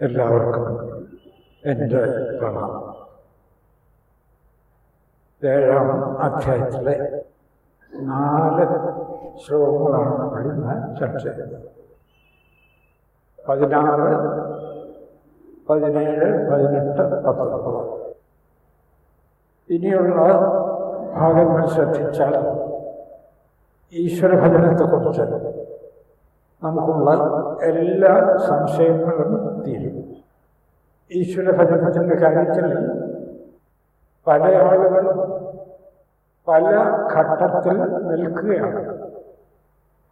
എല്ലാവർക്കും എന്റെ പ്രണാമം. ഏഴാം അധ്യായത്തിലെ നാല് ശ്ലോകങ്ങളാണ് നമ്മൾ ചർച്ച ചെയ്തത് പതിനാറ് പതിനേഴ് പതിനെട്ട് പത്തൊമ്പത്. ഇനിയുള്ള ഭാഗങ്ങൾ ശ്രദ്ധിച്ചാൽ ഈശ്വരഭജനത്തെക്കുറിച്ച് നമുക്കുള്ള എല്ലാ സംശയങ്ങളും തീരും. ഈശ്വരഭജനത്തിന്റെ കാര്യത്തിൽ പല ആളുകളും പല ഘട്ടത്തിൽ നിൽക്കുകയാണ്.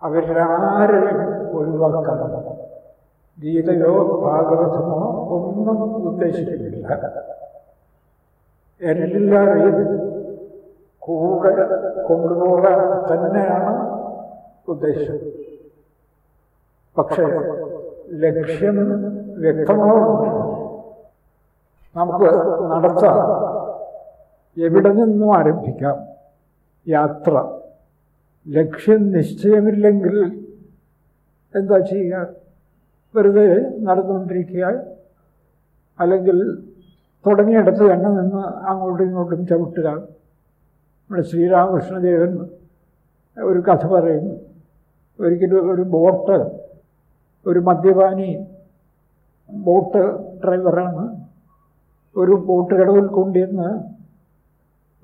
അവരാരെയും ഒഴിവാക്കാൻ ഗീതയോ ഭാഗവതമോ ഒന്നും ഉദ്ദേശിക്കുന്നില്ല. എല്ലാവരെയും കൂടെ കൊണ്ടുപോകാൻ തന്നെയാണ് ഉദ്ദേശം. പക്ഷേ ലക്ഷ്യം വ്യക്തമാവും നമുക്ക് നടത്താം. എവിടെ നിന്നും ആരംഭിക്കാം? യാത്ര. ലക്ഷ്യം നിശ്ചയമില്ലെങ്കിൽ എന്താ ചെയ്യുക? വെറുതെ നടന്നുകൊണ്ടിരിക്കുക അല്ലെങ്കിൽ തുടങ്ങിയിടത്ത് തന്നെ നിന്ന് അങ്ങോട്ടും ഇങ്ങോട്ടും ചവിട്ടുക. നമ്മുടെ ശ്രീരാമകൃഷ്ണദേവൻ ഒരു കഥ പറയുന്നു. ഒരിക്കലും ഒരു ബോട്ട് ഒരു മദ്യപാനി ബോട്ട് ഡ്രൈവറാണ്. ഒരു ബോട്ട് കടവിൽ കൊണ്ടുവന്ന്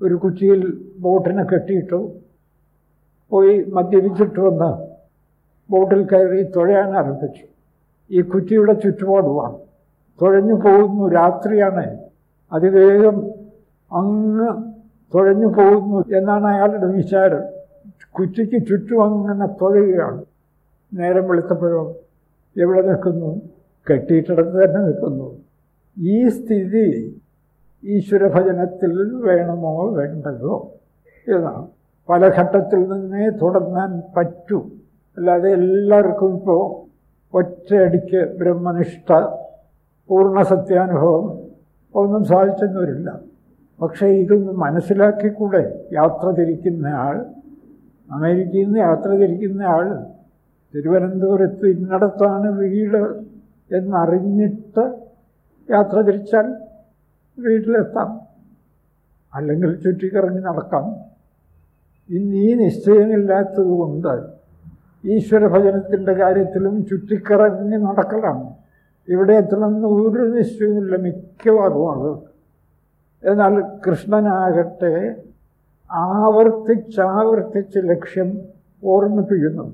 ഒരു കുച്ചിയിൽ ബോട്ടിനെ കെട്ടിയിട്ടു. പോയി മദ്യപിച്ചിട്ട് വന്ന് ബോട്ടിൽ കയറി തുഴയാൻ ആരംഭിച്ചു. ഈ കുറ്റിയുടെ ചുറ്റുപാടുമാണ്. തുഴഞ്ഞു പോകുന്നു രാത്രിയാണ്. അതിവേഗം അങ്ങ് തുഴഞ്ഞു പോകുന്നു എന്നാണ് അയാളുടെ വിചാരം. കുറ്റിക്ക് ചുറ്റും അങ്ങനെ തുഴയുകയാണ്. നേരം വെളുത്തപ്പോഴോ എവിടെ നിൽക്കുന്നു? കെട്ടിയിട്ടിടത്ത് തന്നെ നിൽക്കുന്നു. ഈ സ്ഥിതി ഈശ്വരഭജനത്തിൽ വേണമോ വേണ്ടതോ? എന്നാണ് പല ഘട്ടത്തിൽ നിന്നേ തുടങ്ങാൻ പറ്റൂ. അല്ലാതെ എല്ലാവർക്കും ഇപ്പോൾ ഒറ്റയടിക്ക് ബ്രഹ്മനിഷ്ഠ പൂർണ സത്യാനുഭവം ഒന്നും സാധിച്ചെന്ന് വരില്ല പക്ഷേ ഇതൊന്ന് മനസ്സിലാക്കിക്കൂടെ യാത്ര തിരിക്കുന്നയാൾ അമേരിക്കയിൽ നിന്ന് യാത്ര തിരിക്കുന്ന ആൾ തിരുവനന്തപുരത്ത് ഇന്നടത്താണ് വീട് എന്നറിഞ്ഞിട്ട് യാത്ര തിരിച്ചാൽ വീട്ടിലെത്താം. അല്ലെങ്കിൽ ചുറ്റിക്കറങ്ങി നടക്കാം. ഇന്ന് ഈ കൊണ്ട് ഈശ്വരഭജനത്തിന്റെ കാര്യത്തിലും ചുറ്റിക്കറങ്ങി നടക്കലാണ് ഇവിടെ എത്തണമെന്ന് ഒരു നിശ്ചയമില്ല മിക്കവാറും ആളുകൾക്ക് എന്നാൽ കൃഷ്ണനാകട്ടെ ആവർത്തിച്ചാവർത്തിച്ച് ലക്ഷ്യം ഓർമ്മിപ്പിക്കുന്നു.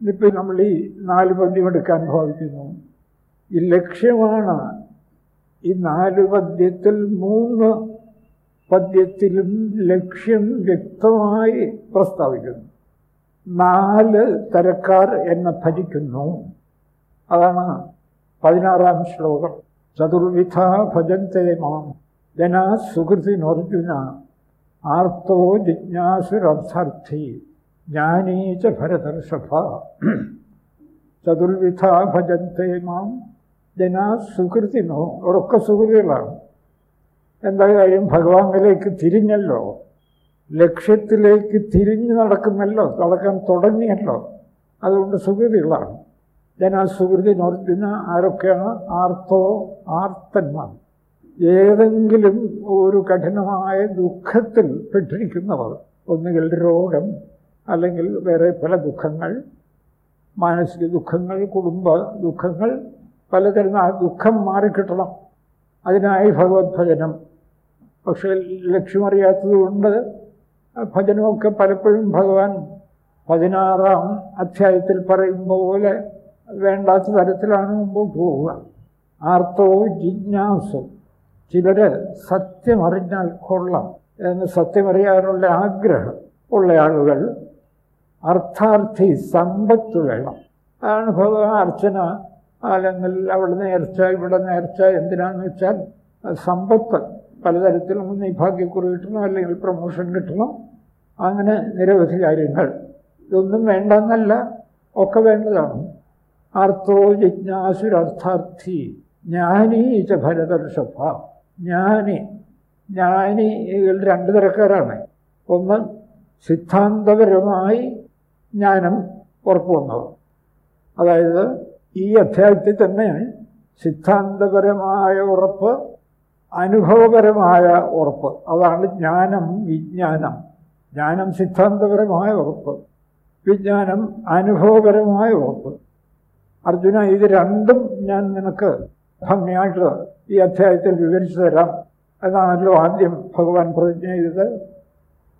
ഇന്നിപ്പോൾ നമ്മൾ ഈ നാല് പദ്യം എടുക്കാൻ ഭാവിക്കുന്നു. ഈ ലക്ഷ്യമാണ് ഈ നാല് പദ്യത്തിൽ മൂന്ന് പദ്യത്തിലും ലക്ഷ്യം വ്യക്തമായി പ്രസ്താവിക്കുന്നു. നാല് തരക്കാർ എന്നെ ഭരിക്കുന്നു അതാണ് പതിനാറാം ശ്ലോകം. ചതുർവിധ ഭജന്തേ മാം. ജനാ സുഹൃതിനർജുന ആർത്തോ ജിജ്ഞാസുരർത്ഥാർത്ഥി ജ്ഞാനീച്ച ഭരതർഷഭ. ചതുർവിധ ഭജന്തേ മാം. ജനാ സുഹൃത്തിനോ അവരൊക്കെ സുഹൃതികളാണ് എന്താ കാര്യം? ഭഗവാനിലേക്ക് തിരിഞ്ഞല്ലോ. ലക്ഷ്യത്തിലേക്ക് തിരിഞ്ഞു നടക്കുന്നല്ലോ നടക്കാൻ തുടങ്ങിയല്ലോ. അതുകൊണ്ട് സുഹൃതികളാണ് ജനസുഹൃതിനർജുന ആരൊക്കെയാണ്? ആർത്തോ ആർത്തന്മാർ. ഏതെങ്കിലും ഒരു കഠിനമായ ദുഃഖത്തിൽ പെട്ടിരിക്കുന്നവർ ഒന്നുകിൽ രോഗം അല്ലെങ്കിൽ വേറെ പല ദുഃഖങ്ങൾ മാനസിക ദുഃഖങ്ങൾ കുടുംബ ദുഃഖങ്ങൾ പലതരം ആ ദുഃഖം മാറിക്കിട്ടണം. അതിനായി ഭഗവത് ഭജനം. പക്ഷേ ലക്ഷ്യമറിയാത്തത് കൊണ്ട് ഭജനമൊക്കെ പലപ്പോഴും ഭഗവാൻ പതിനാറാം അധ്യായത്തിൽ പറയുമ്പോൾ പോലെ വേണ്ടാത്ത തരത്തിലാണ് മുമ്പോട്ട് പോവുക. ആർത്തോ ജിജ്ഞാസവും ചിലർ സത്യമറിഞ്ഞാൽ കൊള്ളാം എന്ന് സത്യമറിയാനുള്ള ആഗ്രഹം ഉള്ള ആളുകൾ അർത്ഥാർത്ഥി സമ്പത്ത് വേണം. അതാണ് ഭഗവാൻ അർച്ചന. അല്ലെങ്കിൽ അവിടെ നേർച്ച ഇവിടെ നേർച്ച എന്തിനാന്ന് വെച്ചാൽ സമ്പത്ത് പലതരത്തിലും ഈ ഭാഗ്യക്കുറി കിട്ടണം അല്ലെങ്കിൽ പ്രൊമോഷൻ കിട്ടണം. അങ്ങനെ നിരവധി കാര്യങ്ങൾ. ഇതൊന്നും വേണ്ടെന്നല്ല ഒക്കെ വേണ്ടതാണ്. അർത്ഥോ ജിജ്ഞാസുരർത്ഥാർത്ഥി. ജ്ഞാനീ ച ഭരതർഷഭ. ജ്ഞാനി. ജ്ഞാനികൾ രണ്ട് തരക്കാരാണ്. ഒന്ന് സിദ്ധാന്തപരമായി ജ്ഞാനം ഉറപ്പു വന്നത് അതായത് ഈ അധ്യായത്തിൽ തന്നെ സിദ്ധാന്തപരമായ ഉറപ്പ് അനുഭവപരമായ ഉറപ്പ്. അതാണ് ജ്ഞാനം വിജ്ഞാനം. ജ്ഞാനം സിദ്ധാന്തപരമായ ഉറപ്പ് വിജ്ഞാനം അനുഭവപരമായ ഉറപ്പ്. അർജുന ഇത് രണ്ടും ഞാൻ നിനക്ക് ഭംഗിയായിട്ട് ഈ അധ്യായത്തിൽ വിവരിച്ചു തരാം. എന്നാണല്ലോ ആദ്യം ഭഗവാൻ പ്രതിജ്ഞ ചെയ്തത്.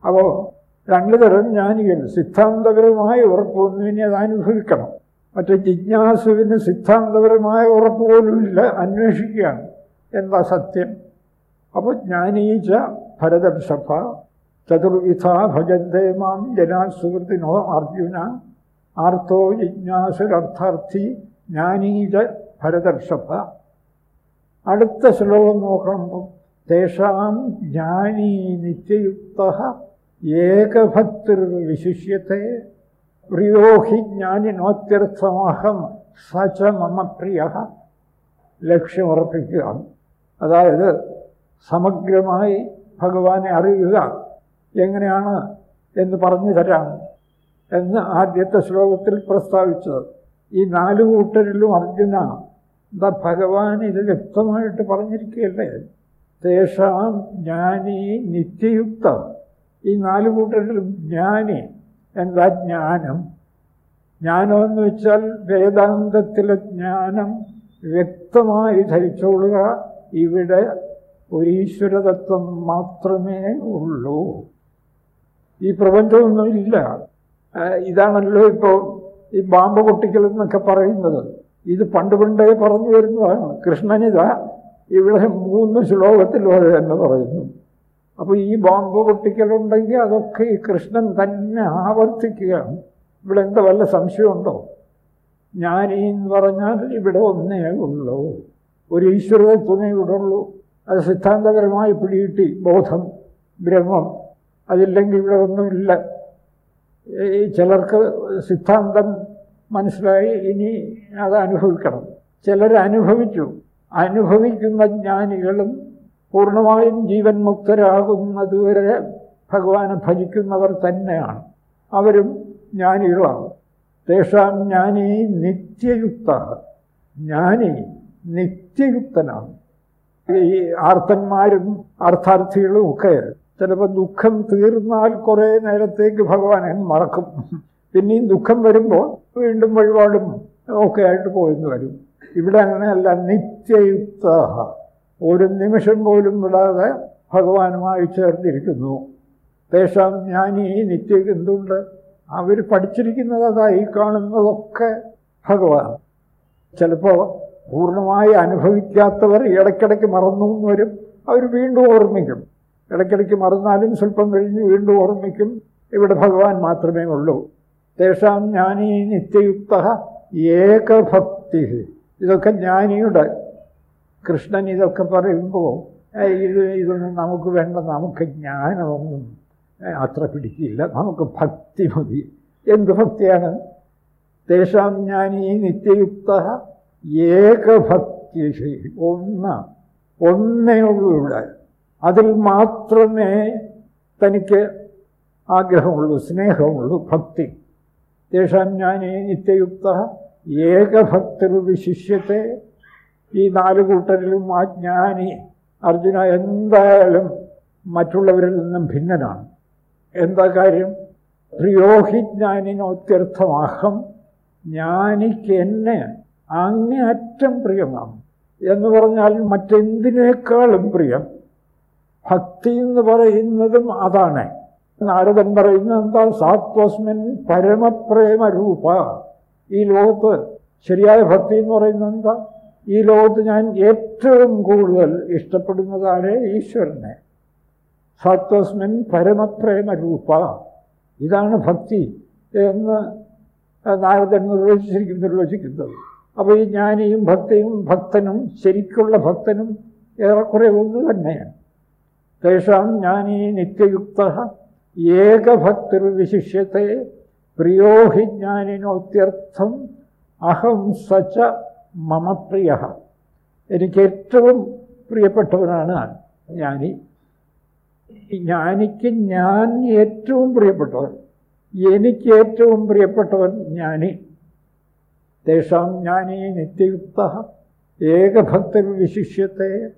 അപ്പോൾ രണ്ടു തരം ജ്ഞാനികൾ സിദ്ധാന്തപരമായ ഉറപ്പൊന്നിനെ അത് അനുഭവിക്കണം. മറ്റേ ജിജ്ഞാസുവിന് സിദ്ധാന്തപരമായ ഉറപ്പ് പോലുമില്ല അന്വേഷിക്കുകയാണ്. എന്താ സത്യം? അപ്പോൾ ജ്ഞാനീച്ച ഭരതർഷഭ ചതുർവിധ ഭജന്തേ മാം ജനാസുഹൃത്തിനോ അർജുന ആർത്തോ ജിജ്ഞാസുരർത്ഥാർത്ഥി ജ്ഞാനീച ഭരതർഷഭ. അടുത്ത ശ്ലോകം നോക്കുമ്പോൾ തേഷാം ജ്ഞാനീ നിത്യയുക്ത ഏകഭക്തിർ വിശിഷ്യത്തെ പ്രിയോഹി ജ്ഞാനിനോത്യർത്ഥമാഹം സച മമ പ്രിയ ലക്ഷ്യമുറപ്പിക്കുക അതായത് സമഗ്രമായി ഭഗവാനെ അറിയുക. എങ്ങനെയാണ് എന്ന് പറഞ്ഞു തരാം എന്ന് ആദ്യത്തെ ശ്ലോകത്തിൽ പ്രസ്താവിച്ചത്. ഈ നാല് കൂട്ടരിലും അർജുന എന്താ ഭഗവാൻ ഇത് വ്യക്തമായിട്ട് പറഞ്ഞിരിക്കുകയല്ലേ? തേഷാം ജ്ഞാനി നിത്യയുക്ത. ഈ നാല് കൂട്ടത്തിലും ജ്ഞാനി എന്താ ജ്ഞാനം? ജ്ഞാനമെന്ന് വെച്ചാൽ വേദാന്തത്തിലെ ജ്ഞാനം വ്യക്തമായി ധരിച്ചോളുക. ഇവിടെ ഒരു ഈശ്വരതത്വം മാത്രമേ ഉള്ളൂ. ഈ പ്രപഞ്ചമൊന്നുമില്ല ഇതാണല്ലോ ഇപ്പോൾ ഈ ബാമ്പ് പൊട്ടിക്കൽ എന്നൊക്കെ പറയുന്നത്. ഇത് പണ്ട് പണ്ടേ പറഞ്ഞു വരുന്നതാണ്. കൃഷ്ണനിത ഇവിടെ മൂന്ന് ശ്ലോകത്തിലും അത് തന്നെ പറയുന്നു. അപ്പോൾ ഈ ബോംബ് പൊട്ടിക്കലുണ്ടെങ്കിൽ അതൊക്കെ ഈ കൃഷ്ണൻ തന്നെ ആവർത്തിക്കുകയാണ്. ഇവിടെ എന്താ വല്ല സംശയമുണ്ടോ? ജ്ഞാനി എന്ന് പറഞ്ഞാൽ ഇവിടെ ഒന്നേ ഉള്ളൂ. ഒരു ഈശ്വരത്വമേ ഇവിടെ ഉള്ളൂ അത് സിദ്ധാന്തപരമായി പിടികിട്ടി. ബോധം ബ്രഹ്മം അതില്ലെങ്കിൽ ഇവിടെ ഒന്നുമില്ല. ഈ ചിലർക്ക് സിദ്ധാന്തം മനസ്സിലായി ഇനി അത് അനുഭവിക്കണം. ചിലർ അനുഭവിച്ചു അനുഭവിക്കുന്ന ജ്ഞാനികളും പൂർണമായും ജീവൻ മുക്തരാകുന്നതുവരെ ഭഗവാനെ ഭജിക്കുന്നവർ തന്നെയാണ്. അവരും ജ്ഞാനികളാണ്. തേഷാം ജ്ഞാനി നിത്യയുക്ത. ജ്ഞാനി നിത്യയുക്തനാണ്. ഈ ആർത്തന്മാരും അർത്ഥാർത്ഥികളും ഒക്കെ ചിലപ്പോൾ ദുഃഖം തീർന്നാൽ കുറേ നേരത്തേക്ക് ഭഗവാനെ മറക്കും. പിന്നെയും ദുഃഖം വരുമ്പോൾ വീണ്ടും വഴിപാടും ഒക്കെ ആയിട്ട് പോയെന്ന് വരും. ഇവിടെ അങ്ങനെയല്ല നിത്യയുക്ത. ഒരു നിമിഷം പോലും വിടാതെ ഭഗവാനുമായി ചേർന്നിരിക്കുന്നു. തേഷാം ജ്ഞാനി നിത്യം എന്തുണ്ട്? അവർ പഠിച്ചിരിക്കുന്നത് അതായി കാണുന്നതൊക്കെ ഭഗവാൻ. ചിലപ്പോൾ പൂർണമായി അനുഭവിക്കാത്തവർ ഇടയ്ക്കിടയ്ക്ക് മറന്നു വരും. അവർ വീണ്ടും ഓർമ്മിക്കും. ഇടയ്ക്കിടയ്ക്ക് മറന്നാലും സ്വല്പം കഴിഞ്ഞ് വീണ്ടും ഓർമ്മിക്കും. ഇവിടെ ഭഗവാൻ മാത്രമേ ഉള്ളൂ. തേഷാം ജ്ഞാനി നിത്യയുക്ത ഏകഭക്തി. ഇതൊക്കെ ജ്ഞാനിയുടെ കൃഷ്ണൻ ഇതൊക്കെ പറയുമ്പോൾ ഇത് ഇതൊന്നും നമുക്ക് വേണ്ട നമുക്ക് ജ്ഞാനമൊന്നും അത്ര പിടിക്കില്ല നമുക്ക് ഭക്തി മതി. എന്ത് ഭക്തിയാണ്? തേഷാം ജ്ഞാനി നിത്യയുക്ത ഏകഭക്തി ഒന്ന് ഒന്നേ ഉള്ളൂ അതിൽ മാത്രമേ തനിക്ക് ആഗ്രഹമുള്ളൂ സ്നേഹമുള്ളൂ ഭക്തി. തേഷാം ജ്ഞാനി നിത്യയുക്ത ഏകഭക്തിർ വിശിഷ്യത്തെ ഈ നാല് കൂട്ടരിലും ആ ജ്ഞാനി അർജുന എന്തായാലും മറ്റുള്ളവരിൽ നിന്നും ഭിന്നനാണ്. എന്താ കാര്യം? പ്രിയോഹി ജ്ഞാനിനോത്യർത്ഥമാഹം ജ്ഞാനിക്ക് എന്നെ അങ്ങേയറ്റം പ്രിയമാണ്. എന്ന് പറഞ്ഞാൽ മറ്റെന്തിനേക്കാളും പ്രിയം? ഭക്തി എന്ന് പറയുന്നതും അതാണ്. നാരദൻ പറയുന്നത് എന്താ? സാത്വസ്മിൻ പരമപ്രേമരൂപ. ഈ ലോകത്ത് ശരിയായ ഭക്തി എന്ന് പറയുന്നത് എന്താ? ഈ ലോകത്ത് ഞാൻ ഏറ്റവും കൂടുതൽ ഇഷ്ടപ്പെടുന്നതാണ് ഈശ്വരനെ. സത്വസ്മിൻ പരമപ്രേമരൂപ ഇതാണ് ഭക്തി എന്ന് നാരദൻ നിർവചിച്ചിരിക്കും നിർവചിക്കുന്നത്. അപ്പോൾ ഈ ജ്ഞാനിയും ഭക്തിയും ഭക്തനും ശരിക്കുള്ള ഭക്തനും ഏറെക്കുറെ ഒന്ന് തന്നെയാണ്. തേഷാം ജ്ഞാനി നിത്യയുക്ത ഏകഭക്തിർ വിശിഷ്യത്തെ പ്രിയോഹി ജ്ഞാനിനോത്യർത്ഥം അഹം സച്ച മമ പ്രിയ. എനിക്ക് ഏറ്റവും പ്രിയപ്പെട്ടവനാണ് ജ്ഞാനി. ജ്ഞാനിക്ക് ഞാൻ ഏറ്റവും പ്രിയപ്പെട്ടവൻ. എനിക്ക് ഏറ്റവും പ്രിയപ്പെട്ടവൻ ജ്ഞാനി. തേഷാം ജ്ഞാനി നിത്യയുക്ത. ഏകഭക്ത വിശിഷ്യത്തെ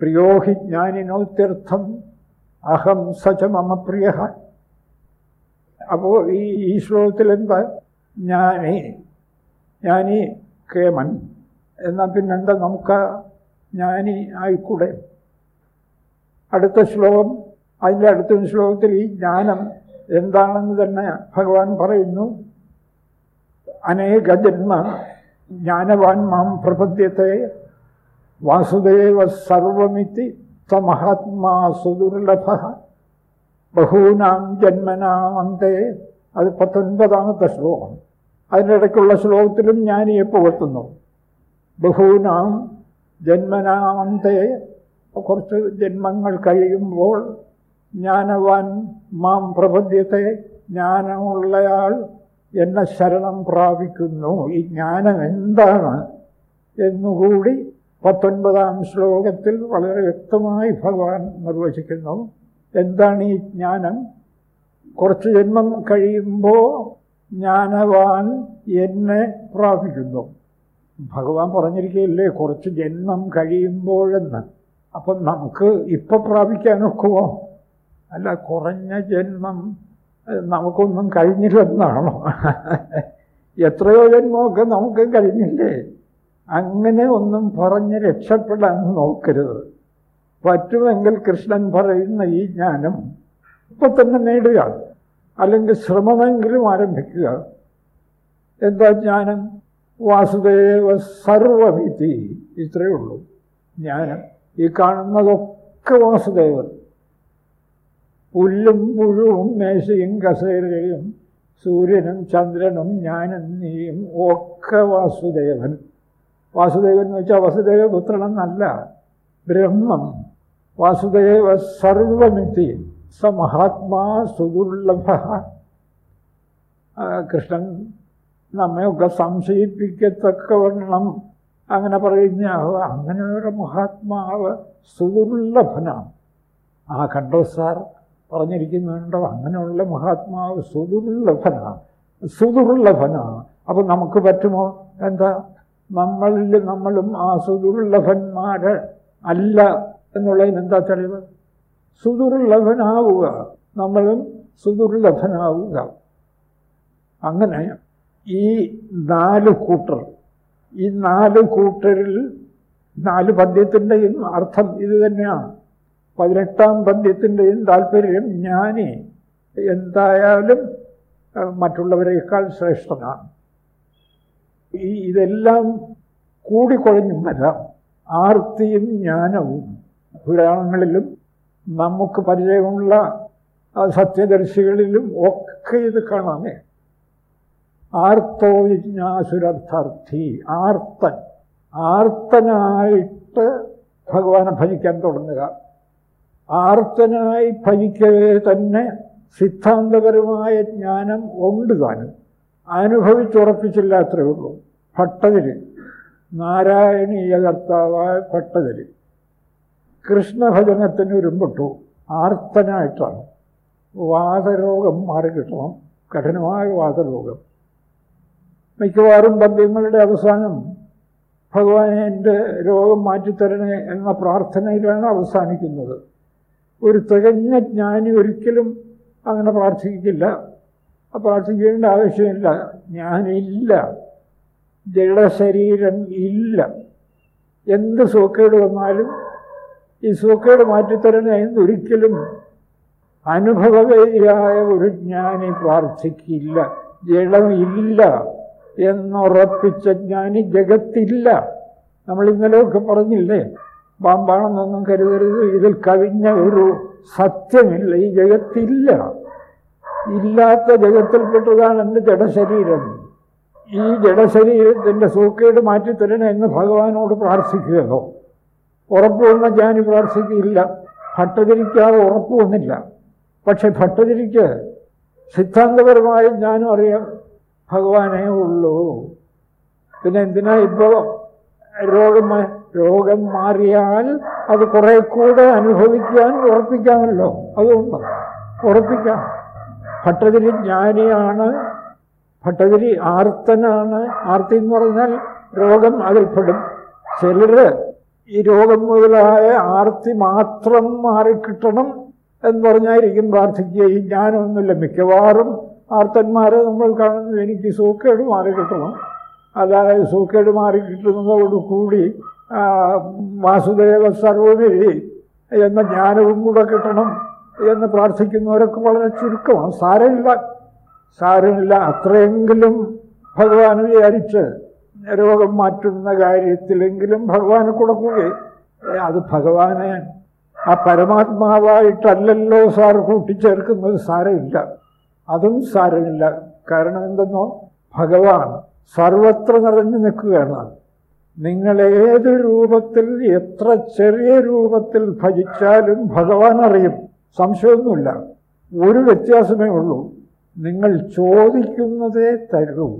പ്രിയോഹി ജ്ഞാനിനോത്യർത്ഥം. അഹം സച മമ പ്രിയ. അപ്പോൾ ഈ ഈ ശ്ലോകത്തിലെന്താ? ജ്ഞാനി. ജ്ഞാനി കേമൻ. എന്നാൽ പിന്നെന്താ നമുക്ക് ജ്ഞാനി ആയിക്കൂടെ? അടുത്ത ശ്ലോകം അതിന്റെ അടുത്ത ശ്ലോകത്തിൽ ഈ ജ്ഞാനം എന്താണെന്ന് തന്നെ ഭഗവാൻ പറയുന്നു. അനേക ജന്മ ജ്ഞാനവാൻ മാം പ്രപദ്യത്തെ വാസുദേവ സർവമിതി സമഹാത്മാ സുദുർലഭ ബഹൂനാം ജന്മനാമന്തേ അത് പത്തൊൻപതാമത്തെ ശ്ലോകം. അതിന്റെ ശ്ലോകത്തിലും ജ്ഞാനിയെ പുകഴ്ത്തുന്നു. ബഹൂനാം ജന്മനാമന്തേ കുറച്ച് ജന്മങ്ങൾ കഴിയുമ്പോൾ ജ്ഞാനവാൻ മാം പ്രപദ്യത്തെ ജ്ഞാനമുള്ളയാൾ എന്നെ ശരണം പ്രാപിക്കുന്നു. ഈ ജ്ഞാനം എന്താണ്? എന്നുകൂടി പത്തൊൻപതാം ശ്ലോകത്തിൽ വളരെ വ്യക്തമായി ഭഗവാൻ നിർവചിക്കുന്നു. എന്താണ് ഈ ജ്ഞാനം? കുറച്ച് ജന്മം കഴിയുമ്പോൾ ജ്ഞാനവാൻ എന്നെ പ്രാപിക്കുന്നു. ഭഗവാൻ പറഞ്ഞിരിക്കുകയില്ലേ കുറച്ച് ജന്മം കഴിയുമ്പോഴെന്ന്. അപ്പം നമുക്ക് ഇപ്പം പ്രാപിക്കാനൊക്കുമോ അല്ല കുറഞ്ഞ ജന്മം നമുക്കൊന്നും കഴിഞ്ഞില്ലെന്നാണോ? എത്രയോ ജന്മമൊക്കെ നമുക്ക് കഴിഞ്ഞില്ലേ? അങ്ങനെ ഒന്നും പറഞ്ഞ് രക്ഷപ്പെടാൻ നോക്കരുത്. പറ്റുമെങ്കിൽ കൃഷ്ണൻ പറയുന്ന ഈ ജ്ഞാനം ഇപ്പം തന്നെ നേടുക. അല്ലെങ്കിൽ ശ്രമമെങ്കിലും ആരംഭിക്കുക. എന്താ ജ്ഞാനം? വാസുദേവ സർവമിതി ഇത്രയേ ഉള്ളൂ. ജ്ഞാനം. ഈ കാണുന്നതൊക്കെ വാസുദേവൻ. പുല്ലും പുഴുവും മേശയും കസേരയും സൂര്യനും ചന്ദ്രനും ഞാനും നീയും ഒക്കെ വാസുദേവൻ. വാസുദേവൻ എന്ന് വെച്ചാൽ വസുദേവ പുത്രനെന്നല്ല ബ്രഹ്മം. വാസുദേവ സർവമിതി. സ മഹാത്മാ സുദുർലഭ കൃഷ്ണൻ നമ്മയൊക്കെ സംശയിപ്പിക്കത്തക്കവണ്ണം അങ്ങനെ പറയുന്ന അങ്ങനെ ഒരു മഹാത്മാവ് സുദുർലഭനാണ്. ആ കണ്ടോ സാർ? പറഞ്ഞിരിക്കുന്നുണ്ടോ? അങ്ങനെയുള്ള മഹാത്മാവ് സുദുർലഭനാണ്. സുദുർലഭനാണ്. അപ്പം നമുക്ക് പറ്റുമോ? എന്താ? നമ്മളിൽ നമ്മളും ആ സുദുർലഭന്മാർ അല്ല എന്നുള്ളതിന് എന്താ തെളിവ്? സുദുർലഭനാവുക. നമ്മളും സുദുർലഭനാവുക. അങ്ങനെ ഈ നാല് കൂട്ടർ ഈ നാല് കൂട്ടരിൽ നാല് പദ്യത്തിന്റെയും അർത്ഥം ഇത് തന്നെയാണ്. പതിനെട്ടാം പദ്യത്തിന്റെയും താല്പര്യം ജ്ഞാനി എന്തായാലും മറ്റുള്ളവരെക്കാൾ ശ്രേഷ്ഠനാണ്. ഈ ഇതെല്ലാം കൂടിക്കൊഴഞ്ഞും വരാം. ആർത്തിയും ജ്ഞാനവും പുരാണങ്ങളിലും നമുക്ക് പരിചയമുള്ള സത്യദർശികളിലും ഒക്കെ ഇത് കാണാമേ. ആർത്തോ ജിജ്ഞാസുരർത്ഥാർത്ഥി ആർത്തൻ. ആർത്തനായിട്ട് ഭഗവാനെ ഭജിക്കാൻ തുടങ്ങുക. ആർത്തനായി ഭജിക്കവേ തന്നെ സിദ്ധാന്തപരമായ ജ്ഞാനം ഉണ്ട് താനും. അനുഭവിച്ചുറപ്പിച്ചില്ല അത്രയേ ഉള്ളൂ. ഭട്ടതിരി. നാരായണീയ ഭട്ടതിര്. കൃഷ്ണഭജനത്തിന് ഒരുമ്പെട്ടു. ആർത്തനായിട്ടാണ്. വാതരോഗം മാറിക്കിട്ടണം. കഠിനമായ വാതരോഗം മിക്കവാറും പദ്യങ്ങളുടെ അവസാനം ഭഗവാനെ എന്റെ രോഗം മാറ്റിത്തരണേ എന്ന പ്രാർത്ഥനയിലാണ് അവസാനിക്കുന്നത്. ഒരു തികഞ്ഞ ജ്ഞാനി ഒരിക്കലും അങ്ങനെ പ്രാർത്ഥിക്കില്ല. പ്രാർത്ഥിക്കേണ്ട ആവശ്യമില്ല. ഞാനില്ല ജഡശരീരം ഇല്ല. എന്ത് സൂക്കേട് വന്നാലും ഈ സൂക്കേട് മാറ്റിത്തരണേ എന്നൊരിക്കലും അനുഭവവേദിയായ ഒരു ജ്ഞാനി പ്രാർത്ഥിക്കില്ല. ജഡമില്ല എന്നുറപ്പിച്ച ജ്ഞാനി ജഗത്തില്ല. നമ്മൾ ഇന്നലെയൊക്കെ പറഞ്ഞില്ലേ? പാമ്പാണെന്നൊന്നും കരുതരുത്. ഇതിൽ കവിഞ്ഞ ഒരു സത്യമില്ല. ഈ ജഗത്തില്ല. ഇല്ലാത്ത ജഗത്തിൽപ്പെട്ടതാണ് എന്റെ ജഡശരീരം. ഈ ജഡശരീരത്തിന്റെ സൂക്കേട് മാറ്റിത്തരണേ എന്ന് ഭഗവാനോട് പ്രാർത്ഥിക്കുകയോ ഉറപ്പുവന്ന ജ്ഞാനി പ്രാർത്ഥിക്കില്ല ഭട്ടതിരിക്കാതെ ഉറപ്പുവന്നില്ല പക്ഷെ ഭട്ടതിരിക്ക് സിദ്ധാന്തപരമായ ജ്ഞാനം അറിയാം ഭഗവാനേ ഉള്ളൂ. പിന്നെ എന്തിനാ ഇപ്പോൾ രോഗം രോഗം മാറിയാൽ അത് കുറെ കൂടെ അനുഭവിക്കാൻ ഉറപ്പിക്കാമല്ലോ. അതുകൊണ്ട് ഉറപ്പിക്കാം. ഭട്ടതിരി ജ്ഞാനിയാണ് ഭട്ടതിരി ആർത്തനാണ്. ആർത്തി എന്ന് പറഞ്ഞാൽ രോഗം അതിൽപ്പെടും. ചിലര് ഈ രോഗം മുതലായ ആർത്തി മാത്രം മാറിക്കിട്ടണം എന്ന് പറഞ്ഞായിരിക്കും പ്രാർത്ഥിക്കുക. ഈ ജ്ഞാനമൊന്നുമില്ല. മിക്കവാറും ആർത്തന്മാരെ നമ്മൾ കാണുന്നു. എനിക്ക് സൂക്കേട് മാറിക്കിട്ടണം. അതായത് സൂക്കേട് മാറിക്കിട്ടുന്നതോടുകൂടി വാസുദേവ സർവോപരി എന്ന ജ്ഞാനവും കൂടെ കിട്ടണം എന്ന് പ്രാർത്ഥിക്കുന്നവരൊക്കെ വളരെ ചുരുക്കമാണ്. സാരമില്ല. സാരമില്ല. അത്രയെങ്കിലും ഭഗവാൻ വിചാരിച്ച് രോഗം മാറ്റുന്ന കാര്യത്തിലെങ്കിലും ഭഗവാൻ കൊടുക്കുകയും. അത് ഭഗവാനെ ആ പരമാത്മാവായിട്ടല്ലല്ലോ സാർ കൂട്ടിച്ചേർക്കുന്നത് സാരമില്ല. അതും സാരമില്ല. കാരണം എന്തെന്നോ? ഭഗവാൻ സർവത്ര നിറഞ്ഞു നിൽക്കുകയാണ്. നിങ്ങൾ ഏത് രൂപത്തിൽ എത്ര ചെറിയ രൂപത്തിൽ ഭജിച്ചാലും ഭഗവാൻ അറിയും. സംശയമൊന്നുമില്ല. ഒരു വ്യത്യാസമേ ഉള്ളൂ. നിങ്ങൾ ചോദിക്കുന്നതേ തരൂ.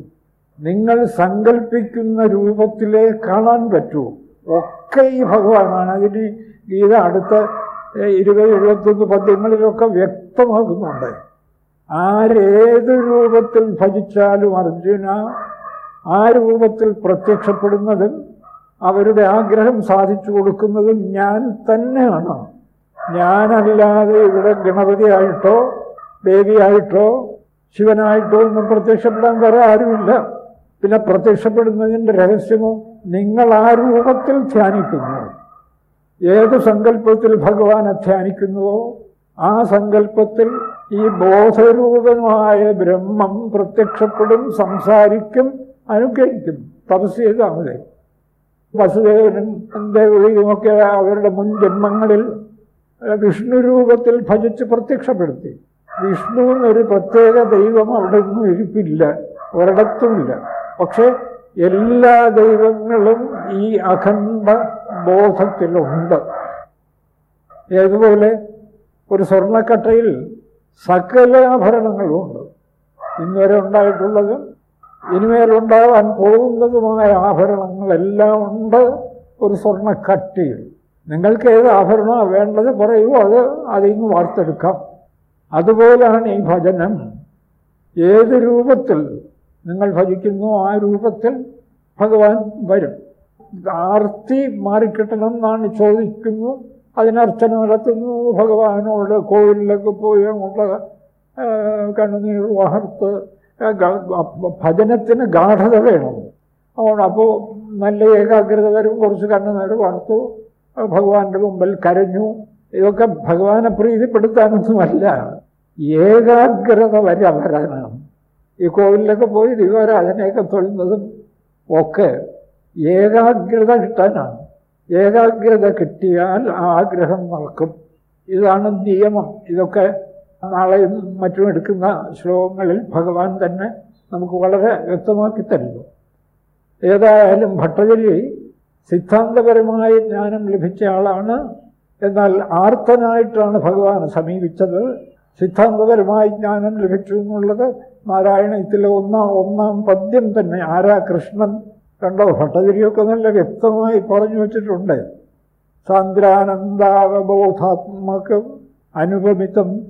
നിങ്ങൾ സങ്കല്പിക്കുന്ന രൂപത്തിലേ കാണാൻ പറ്റൂ. ഒക്കെ ഈ ഭഗവാനാണ്. അതിന് ഗീത അടുത്ത ഇരുപത് എഴുപത്തൊന്ന് പദ്യങ്ങളിലൊക്കെ വ്യക്തമാകുന്നുണ്ട്. ആരേത് രൂപത്തിൽ ഭജിച്ചാലും അർജുന ആ രൂപത്തിൽ പ്രത്യക്ഷപ്പെടുന്നതും അവരുടെ ആഗ്രഹം സാധിച്ചു കൊടുക്കുന്നതും ഞാൻ തന്നെയാണ്. ഞാനല്ലാതെ ഇവിടെ ഗണപതിയായിട്ടോ ദേവിയായിട്ടോ ശിവനായിട്ടോ ഒന്നും പ്രത്യക്ഷപ്പെടാൻ വേറെ ആരുമില്ല. പിന്നെ പ്രത്യക്ഷപ്പെടുന്നതിന്റെ രഹസ്യമോ? നിങ്ങൾ ആ രൂപത്തിൽ ധ്യാനിക്കുന്നു. ഏത് സങ്കല്പത്തിൽ ഭഗവാനെ ധ്യാനിക്കുന്നുവോ ആ സങ്കല്പത്തിൽ ഈ ബോധരൂപമായ ബ്രഹ്മം പ്രത്യക്ഷപ്പെടും സംസാരിക്കും അനുഗ്രഹിക്കും. തപസ് ചെയ്താൽ മതി വസുദേവനും ദേവിയുമൊക്കെ അവരുടെ മുൻ ജന്മങ്ങളിൽ വിഷ്ണു രൂപത്തിൽ ഭജിച്ച് പ്രത്യക്ഷപ്പെടുത്തി. വിഷ്ണു എന്നൊരു പ്രത്യേക ദൈവം അവിടെ ഒന്നും ഇരിപ്പില്ല ഒരിടത്തുമില്ല. പക്ഷെ എല്ലാ ദൈവങ്ങളും ഈ അഖണ്ഡ ബോധത്തിലുണ്ട്. ഏതുപോലെ? ഒരു സ്വർണക്കട്ടയിൽ സകല ആഭരണങ്ങളുമുണ്ട് ഇന്നുവരെ ഉണ്ടായിട്ടുള്ളതും ഇനിമേലുണ്ടാവാൻ പോകുന്നതുമായ ആഭരണങ്ങളെല്ലാം ഉണ്ട് ഒരു സ്വർണക്കട്ടിയിൽ. നിങ്ങൾക്ക് ഏത് ആഭരണമാണ് വേണ്ടത് പറയൂ അത് അതിൽ നിന്ന് വാർത്തെടുക്കാം. അതുപോലാണ് ഈ ഭജനം. ഏത് രൂപത്തിൽ നിങ്ങൾ ഭജിക്കുന്നു ആ രൂപത്തിൽ ഭഗവാൻ വരും. ആർത്തി മാറിക്കിട്ടണം എന്നാണ് ചോദിക്കുന്നു അതിനർച്ചന നടത്തുന്നു ഭഗവാനോട് കോവിലിലൊക്കെ പോയി അങ്ങോട്ട് കണ്ണുനീർ ഗ- ഭജനത്തിന് ഗാഠത വേണം. അതുകൊണ്ട് അപ്പോൾ നല്ല ഏകാഗ്രത വരും കുറച്ച് കണ്ണുനീർ വാർത്തു ആ, ഭഗവാന്റെ മുമ്പിൽ കരഞ്ഞു. ഇതൊക്കെ ഭഗവാനെ പ്രീതിപ്പെടുത്താനൊന്നുമല്ല. ഏകാഗ്രത വരെ വരാനാണ് ഈ കോവിലൊക്കെ പോയി ദൈവാരാധനയൊക്കെ തൊഴുന്നതും ഒക്കെ ഏകാഗ്രത കിട്ടാനാണ്. ഏകാഗ്രത കിട്ടിയാൽ ആഗ്രഹം നടക്കും ഇതാണ് നിയമം. ഇതൊക്കെ നാളെയും മറ്റും എടുക്കുന്ന ശ്ലോകങ്ങളിൽ ഭഗവാൻ തന്നെ നമുക്ക് വളരെ വ്യക്തമാക്കി തരുന്നു. ഏതായാലും ഭട്ടതിരി സിദ്ധാന്തപരമായ ജ്ഞാനം ലഭിച്ച ആളാണ്. എന്നാൽ ആർത്തനായിട്ടാണ് ഭഗവാൻ സമീപിച്ചത്. സിദ്ധാന്തപരമായ ജ്ഞാനം ലഭിച്ചു എന്നുള്ളത് നാരായണത്തിലെ ഒന്നാം ഒന്നാം പദ്യം തന്നെ ആരാ കൃഷ്ണൻ? കണ്ടോ? ഭട്ടതിരിയൊക്കെ നല്ല വ്യക്തമായി പറഞ്ഞു വച്ചിട്ടുണ്ട്. സാന്ദ്രാനന്ദാവബോധാത്മകം അനുപമിതം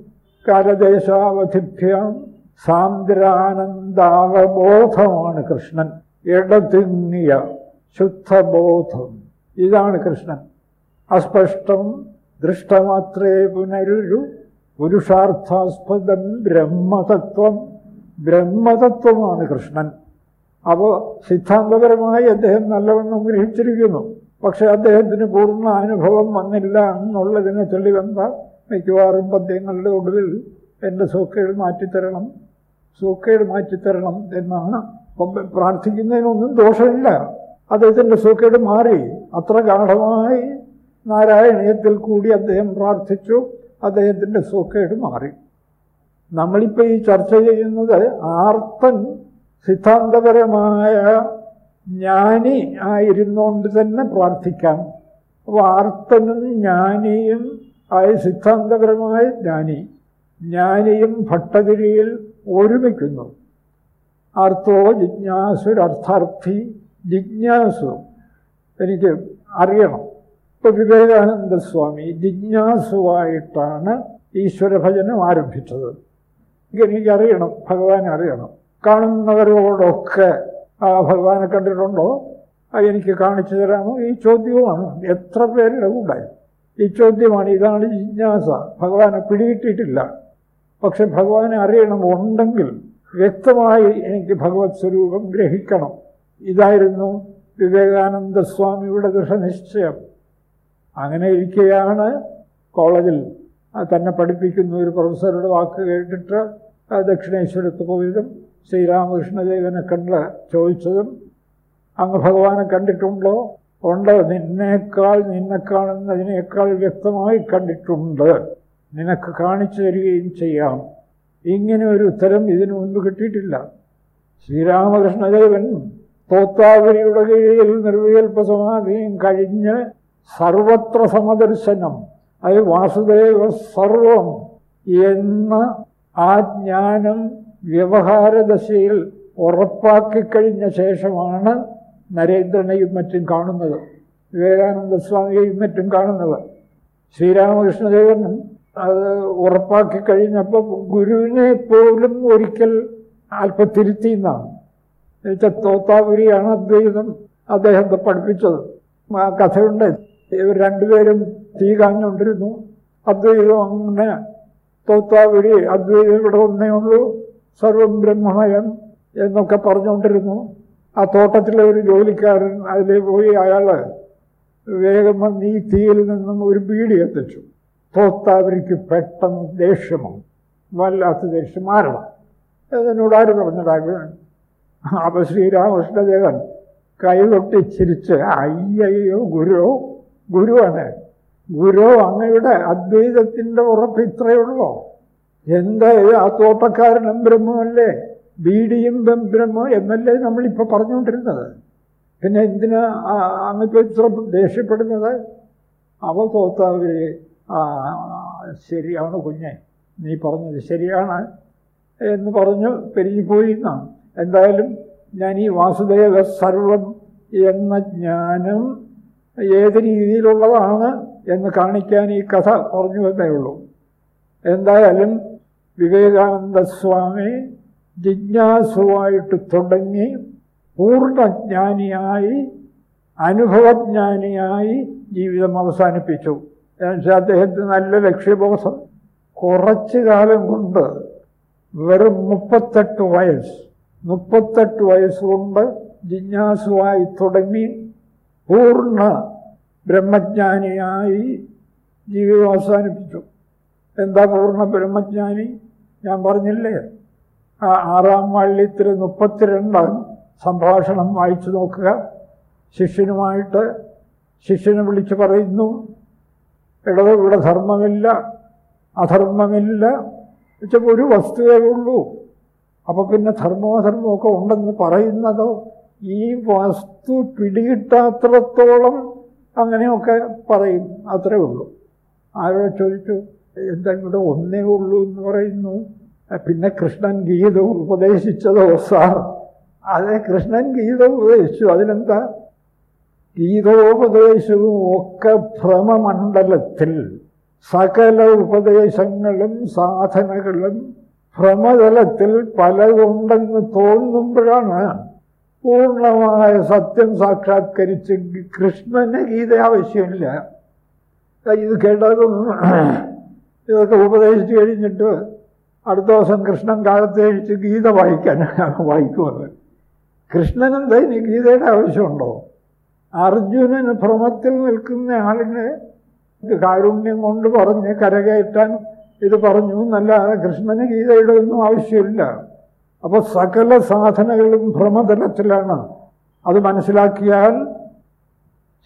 കാലദേശാവധിഭ്യാം സാന്ദ്രാനന്ദാവബോധമാണ് കൃഷ്ണൻ. ഇടതിങ്ങിയ ശുദ്ധബോധം. ഇതാണ് കൃഷ്ണൻ. അസ്പഷ്ടം ദൃഷ്ടമാത്രേ പുനരുരു പുരുഷാർത്ഥാസ്പദം ബ്രഹ്മതത്വം ബ്രഹ്മതത്വമാണ് കൃഷ്ണൻ. അപ്പോൾ സിദ്ധാന്തപരമായി അദ്ദേഹം നല്ലവണ്ണം ഗ്രഹിച്ചിരിക്കുന്നു. പക്ഷെ അദ്ദേഹത്തിന് പൂർണ അനുഭവം വന്നില്ല എന്നുള്ളതിനെ ചൊല്ലി വന്ന മിക്കവാറും പദ്യങ്ങളുടെ ഒടുവിൽ എന്റെ സൂക്കേട് മാറ്റിത്തരണം സൂക്കേട് മാറ്റിത്തരണം എന്നാണ് പ്രാർത്ഥിക്കുന്നതിനൊന്നും ദോഷമില്ല. അദ്ദേഹത്തിന്റെ സൂക്കേട് മാറി. അത്ര ഗാഠമായി നാരായണീയത്തിൽ കൂടി അദ്ദേഹം പ്രാർത്ഥിച്ചു അദ്ദേഹത്തിന്റെ സൂക്കേട് മാറി. നമ്മളിപ്പോൾ ഈ ചർച്ച ചെയ്യുന്നത് ആർത്തൻ സിദ്ധാന്തപരമായ ജ്ഞാനി ആയിരുന്നുകൊണ്ട് തന്നെ പ്രാർത്ഥിക്കാം. അപ്പോൾ ആർത്തനും ജ്ഞാനിയും ആയ സിദ്ധാന്തപരമായ ജ്ഞാനി ജ്ഞാനിയും ഭട്ടതിരിയിൽ ഒരുമിക്കുന്നു. അർത്ഥോ ജിജ്ഞാസുരർത്ഥാർത്ഥി ജിജ്ഞാസു. എനിക്ക് അറിയണം. ഇപ്പൊ വിവേകാനന്ദ സ്വാമി ജിജ്ഞാസുവായിട്ടാണ് ഈശ്വരഭജനം ആരംഭിച്ചത്. എനിക്കറിയണം ഭഗവാനെ അറിയണം. കാണുന്നവരോടൊക്കെ ആ ഭഗവാനെ കണ്ടിട്ടുണ്ടോ? എനിക്ക് കാണിച്ചു തരാമോ? ഈ ചോദ്യവുമാണ്. എത്ര പേരുടെ കൂടെ? ഈ ചോദ്യമാണ് ഇതാണ് ജിജ്ഞാസ. ഭഗവാനെ പിടികിട്ടിയിട്ടില്ല. പക്ഷെ ഭഗവാനെ അറിയണം ഉണ്ടെങ്കിൽ വ്യക്തമായി എനിക്ക് ഭഗവത് സ്വരൂപം ഗ്രഹിക്കണം. ഇതായിരുന്നു വിവേകാനന്ദ സ്വാമിയുടെ ദൃഢനിശ്ചയം. അങ്ങനെ ഇരിക്കുകയാണ് കോളേജിൽ. തന്നെ പഠിപ്പിക്കുന്ന ഒരു പ്രൊഫസറുടെ വാക്ക് കേട്ടിട്ട് ദക്ഷിണേശ്വരത്ത് പോയതും ശ്രീരാമകൃഷ്ണദേവനെ കണ്ട് ചോദിച്ചതും അങ്ങ് ഭഗവാനെ കണ്ടിട്ടുണ്ടോ? ഉണ്ട്. നിന്നേക്കാൾ നിന്നെ കാണുന്നതിനേക്കാൾ വ്യക്തമായി കണ്ടിട്ടുണ്ട്. നിനക്ക് കാണിച്ചു തരികയും ചെയ്യാം. ഇങ്ങനെ ഒരു ഉത്തരം ഇതിനു മുൻപ് കിട്ടിയിട്ടില്ല. ശ്രീരാമകൃഷ്ണദേവൻ തോത്താവരിയുടെ കീഴിൽ നിർവികൽപ്പ സമാധിയും കഴിഞ്ഞ് സർവത്ര സമദർശനം അത് വാസുദേവ സർവം എന്ന ആ ജ്ഞാനം വ്യവഹാരദശയിൽ ഉറപ്പാക്കി കഴിഞ്ഞ ശേഷമാണ് നരേന്ദ്രനെയും മറ്റും കാണുന്നത്. വിവേകാനന്ദ സ്വാമിയെയും മറ്റും കാണുന്നത്. ശ്രീരാമകൃഷ്ണദേവനും അത് ഉറപ്പാക്കി കഴിഞ്ഞപ്പോൾ ഗുരുവിനെ പോലും ഒരിക്കൽ അല്പം തിരുത്തിയെന്നാണ് എന്നുവെച്ചാൽ തോത്താപുരിയാണ് അദ്വൈതം അദ്ദേഹത്തെ പഠിപ്പിച്ചത്. ആ കഥയുണ്ട്. ഇവർ രണ്ടുപേരും തീ കാഞ്ഞുകൊണ്ടിരുന്നു. അദ്വൈതം അങ്ങനെ തോത്താവിടി അദ്വൈതം ഇവിടെ ഒന്നേ ഉള്ളൂ സർവം ബ്രഹ്മമയം എന്നൊക്കെ പറഞ്ഞുകൊണ്ടിരുന്നു. ആ തോട്ടത്തിലെ ഒരു ജോലിക്കാരൻ അതിലേ പോയി അയാൾ വേഗം വന്ന് ഈ തീയിൽ നിന്നും ഒരു ബീഡി എത്തിച്ചു. തോത്താവരിക്ക് പെട്ടെന്ന് ദേഷ്യമോ വല്ലാത്ത ദേഷ്യം മാറണം എന്നോട് ആര് പറഞ്ഞതാകുകയാണ് അപ്പം ശ്രീരാമകൃഷ്ണദേവൻ കൈകൊട്ടി ചിരിച്ച് അയ്യയ്യോ ഗുരു ഗുരുവാണ്. ഗുരു അങ്ങയുടെ അദ്വൈതത്തിന്റെ ഉറപ്പ് എന്താ ആ തോട്ടക്കാരനും ബ്രഹ്മമല്ലേ? ബീഡിയും ബ്രഹ്മ എന്നല്ലേ നമ്മളിപ്പോൾ പറഞ്ഞുകൊണ്ടിരുന്നത്. പിന്നെ എന്തിനാ അങ്ങിപ്പോൾ ഇത്ര ദേഷ്യപ്പെടുന്നത്? അവ തോത്താവ് ശരിയാണ് കുഞ്ഞെ. നീ പറഞ്ഞത് ശരിയാണ് എന്ന് പറഞ്ഞു പെരുകിപ്പോയി എന്നാണ് എന്തായാലും ഞാൻ ഈ വാസുദേവ സർവം എന്ന ജ്ഞാനം ഏത് രീതിയിലുള്ളതാണ് എന്ന് കാണിക്കാൻ ഈ കഥ പറഞ്ഞു എന്നേ ഉള്ളൂ. എന്തായാലും വിവേകാനന്ദ സ്വാമി ജിജ്ഞാസുവായിട്ട് തുടങ്ങി പൂർണജ്ഞാനിയായി അനുഭവജ്ഞാനിയായി ജീവിതം അവസാനിപ്പിച്ചു. എന്നുവെച്ചാൽ അദ്ദേഹത്തിന് നല്ല ലക്ഷ്യബോധം. കുറച്ച് കാലം കൊണ്ട് വെറും മുപ്പത്തെട്ട് വയസ്സ് മുപ്പത്തെട്ട് വയസ്സുകൊണ്ട് ജിജ്ഞാസുവായി തുടങ്ങി പൂർണ ബ്രഹ്മജ്ഞാനിയായി ജീവിതം അവസാനിപ്പിച്ചു. എന്താ പൂർണ ബ്രഹ്മജ്ഞാനി? ഞാൻ പറഞ്ഞില്ലേ? ആ ആറാം വള്ളിത്തിൽ മുപ്പത്തിരണ്ടാം സംഭാഷണം വായിച്ചു നോക്കുക. ശിഷ്യനുമായിട്ട് ശിഷ്യനെ വിളിച്ച് പറയുന്നു ഇടത് ഇവിടെ ധർമ്മമില്ല അധർമ്മമില്ല. വെച്ചപ്പോൾ ഒരു വസ്തുവേ ഉള്ളൂ. അപ്പോൾ പിന്നെ ധർമ്മോധർമ്മമൊക്കെ ഉണ്ടെന്ന് പറയുന്നതോ ഈ വസ്തു പിടികിട്ടാത്രത്തോളം അങ്ങനെയൊക്കെ പറയും. അത്രേ ഉള്ളൂ. ആരോ ചോദിച്ചു എന്താ ഇവിടെ ഒന്നേ ഉള്ളൂ എന്ന് പറയുന്നു? പിന്നെ കൃഷ്ണൻ ഗീത ഉപദേശിച്ചതോ സാർ? അതെ കൃഷ്ണൻ ഗീത ഉപദേശിച്ചു. അതിനെന്താ? ഗീതോപദേശവും ഒക്കെ ഭ്രമമണ്ഡലത്തിൽ. സകല ഉപദേശങ്ങളും സാധനകളും ഭ്രമതലത്തിൽ പലതുണ്ടെന്ന് തോന്നുമ്പോഴാണ് പൂർണമായ സത്യം സാക്ഷാത്കരിച്ച് കൃഷ്ണന് ഗീത ആവശ്യമില്ല. ഇത് കേട്ടതും ഇതൊക്കെ ഉപദേശിച്ചു കഴിഞ്ഞിട്ട് അടുത്ത ദിവസം കൃഷ്ണൻ കാലത്ത് കഴിച്ച് ഗീത വായിക്കാൻ വായിക്കുന്നത് കൃഷ്ണനെന്താ ഇനി ഗീതയുടെ ആവശ്യമുണ്ടോ? അർജുനന് ഭ്രമത്തിൽ നിൽക്കുന്ന ആളിന് കാരുണ്യം കൊണ്ട് പറഞ്ഞ് കരകയറ്റാൻ ഇത് പറഞ്ഞു എന്നല്ലാതെ കൃഷ്ണന് ഗീതയുടെ ഒന്നും ആവശ്യമില്ല. അപ്പോൾ സകല സാധനകളും ഭ്രമതലത്തിലാണ്. അത് മനസ്സിലാക്കിയാൽ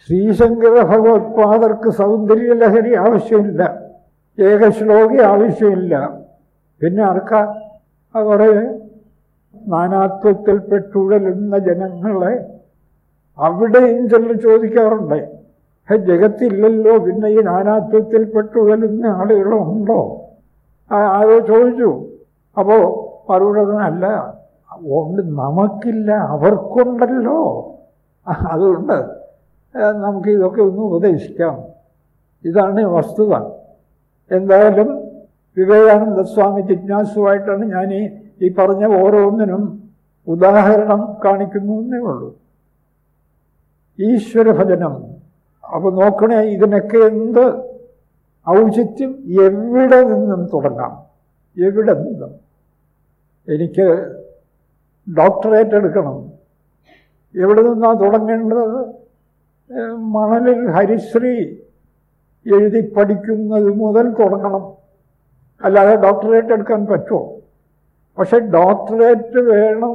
ശ്രീശങ്കര ഭഗവത്പാദർക്ക് സൗന്ദര്യലഹരി ആവശ്യമില്ല. ഏകശ്ലോകി ആവശ്യമില്ല. പിന്നെ ആർക്കാ? അവരെ നാനാത്വത്തിൽപ്പെട്ടുഴലുന്ന ജനങ്ങളെ അവിടെയും ചെന്ന് ചോദിക്കാറുണ്ട്. ജഗത്തില്ലല്ലോ. പിന്നെ ഈ നാനാത്വത്തിൽപ്പെട്ടുഴലുന്ന ആളുകളുണ്ടോ ആരോ ചോദിച്ചു. അപ്പോൾ മറുപടിയല്ല ഉണ്ട് നമുക്കില്ല അവർക്കുണ്ടല്ലോ അതുകൊണ്ട് നമുക്ക് ഇതൊക്കെ ഒന്ന് ഉപദേശിക്കാം ഇതാണ് വസ്തുത എന്തായാലും വിവേകാനന്ദ സ്വാമി ജിജ്ഞാസുവായിട്ടാണ് ഞാൻ ഈ ഈ പറഞ്ഞ ഓരോന്നിനും ഉദാഹരണം കാണിക്കുന്നു എന്നേ ഉള്ളൂ ഈശ്വരഭജനം അപ്പോൾ നോക്കണേ ഇതിനൊക്കെ എന്ത് ഔചിത്യം എവിടെ നിന്നും തുടങ്ങാം എവിടെ നിന്നും എനിക്ക് ഡോക്ടറേറ്റ് എടുക്കണം. എവിടെ നിന്നാണ് തുടങ്ങേണ്ടത്? മണലിൽ ഹരിശ്രീ എഴുതി പഠിക്കുന്നത് മുതൽ തുടങ്ങണം. അല്ലാതെ ഡോക്ടറേറ്റ് എടുക്കാൻ പറ്റുമോ? പക്ഷെ ഡോക്ടറേറ്റ് വേണം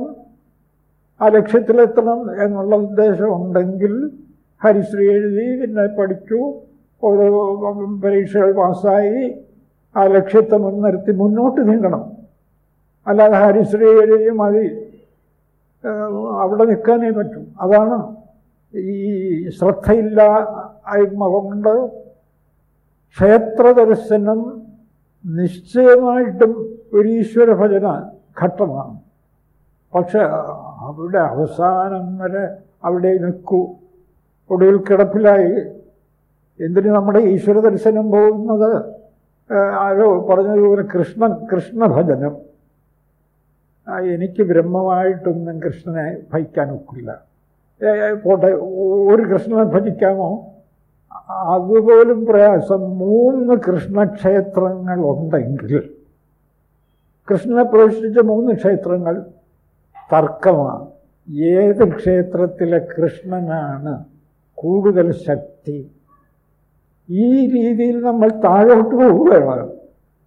ആ ലക്ഷ്യത്തിലെത്തണം എന്നുള്ള ഉദ്ദേശമുണ്ടെങ്കിൽ ഹരിശ്രീ എഴുതി പിന്നെ പഠിച്ചു. ഓരോ പരീക്ഷകൾ പാസ്സായി ആ ലക്ഷ്യത്തെ മുൻനിർത്തി മുന്നോട്ട് നീങ്ങണം. അല്ലാതെ ഹരിശ്രീ മതി. അവിടെ നിൽക്കാനേ പറ്റും. അതാണ് ഈ ശ്രദ്ധയില്ലായ്മ കൊണ്ട് ക്ഷേത്ര ദർശനം നിശ്ചയമായിട്ടും ഒരു ഈശ്വര ഭജന ഘട്ടമാണ്. പക്ഷെ അവിടെ അവസാനം വരെ അവിടെ നിൽക്കൂ. ഒടുവിൽ കിടപ്പിലായി. എന്തിനു നമ്മുടെ ഈശ്വര ദർശനം പോകുന്നത് ആരോ പറഞ്ഞതുപോലെ കൃഷ്ണൻ കൃഷ്ണഭജനം. എനിക്ക് ബ്രഹ്മമായിട്ടൊന്നും കൃഷ്ണനെ ഭജിക്കാൻ ഒക്കില്ല. പോട്ടെ ഒരു കൃഷ്ണനെ ഭജിക്കാമോ? അതുപോലും പ്രയാസം മൂന്ന് കൃഷ്ണക്ഷേത്രങ്ങൾ ഉണ്ടെങ്കിൽ കൃഷ്ണനെ പ്രവേശിച്ച മൂന്ന് ക്ഷേത്രങ്ങൾ തർക്കമാണ്. ഏത് ക്ഷേത്രത്തിലെ കൃഷ്ണനാണ് കൂടുതൽ ശക്തി? ഈ രീതിയിൽ നമ്മൾ താഴോട്ട് പോവുകയാണ്.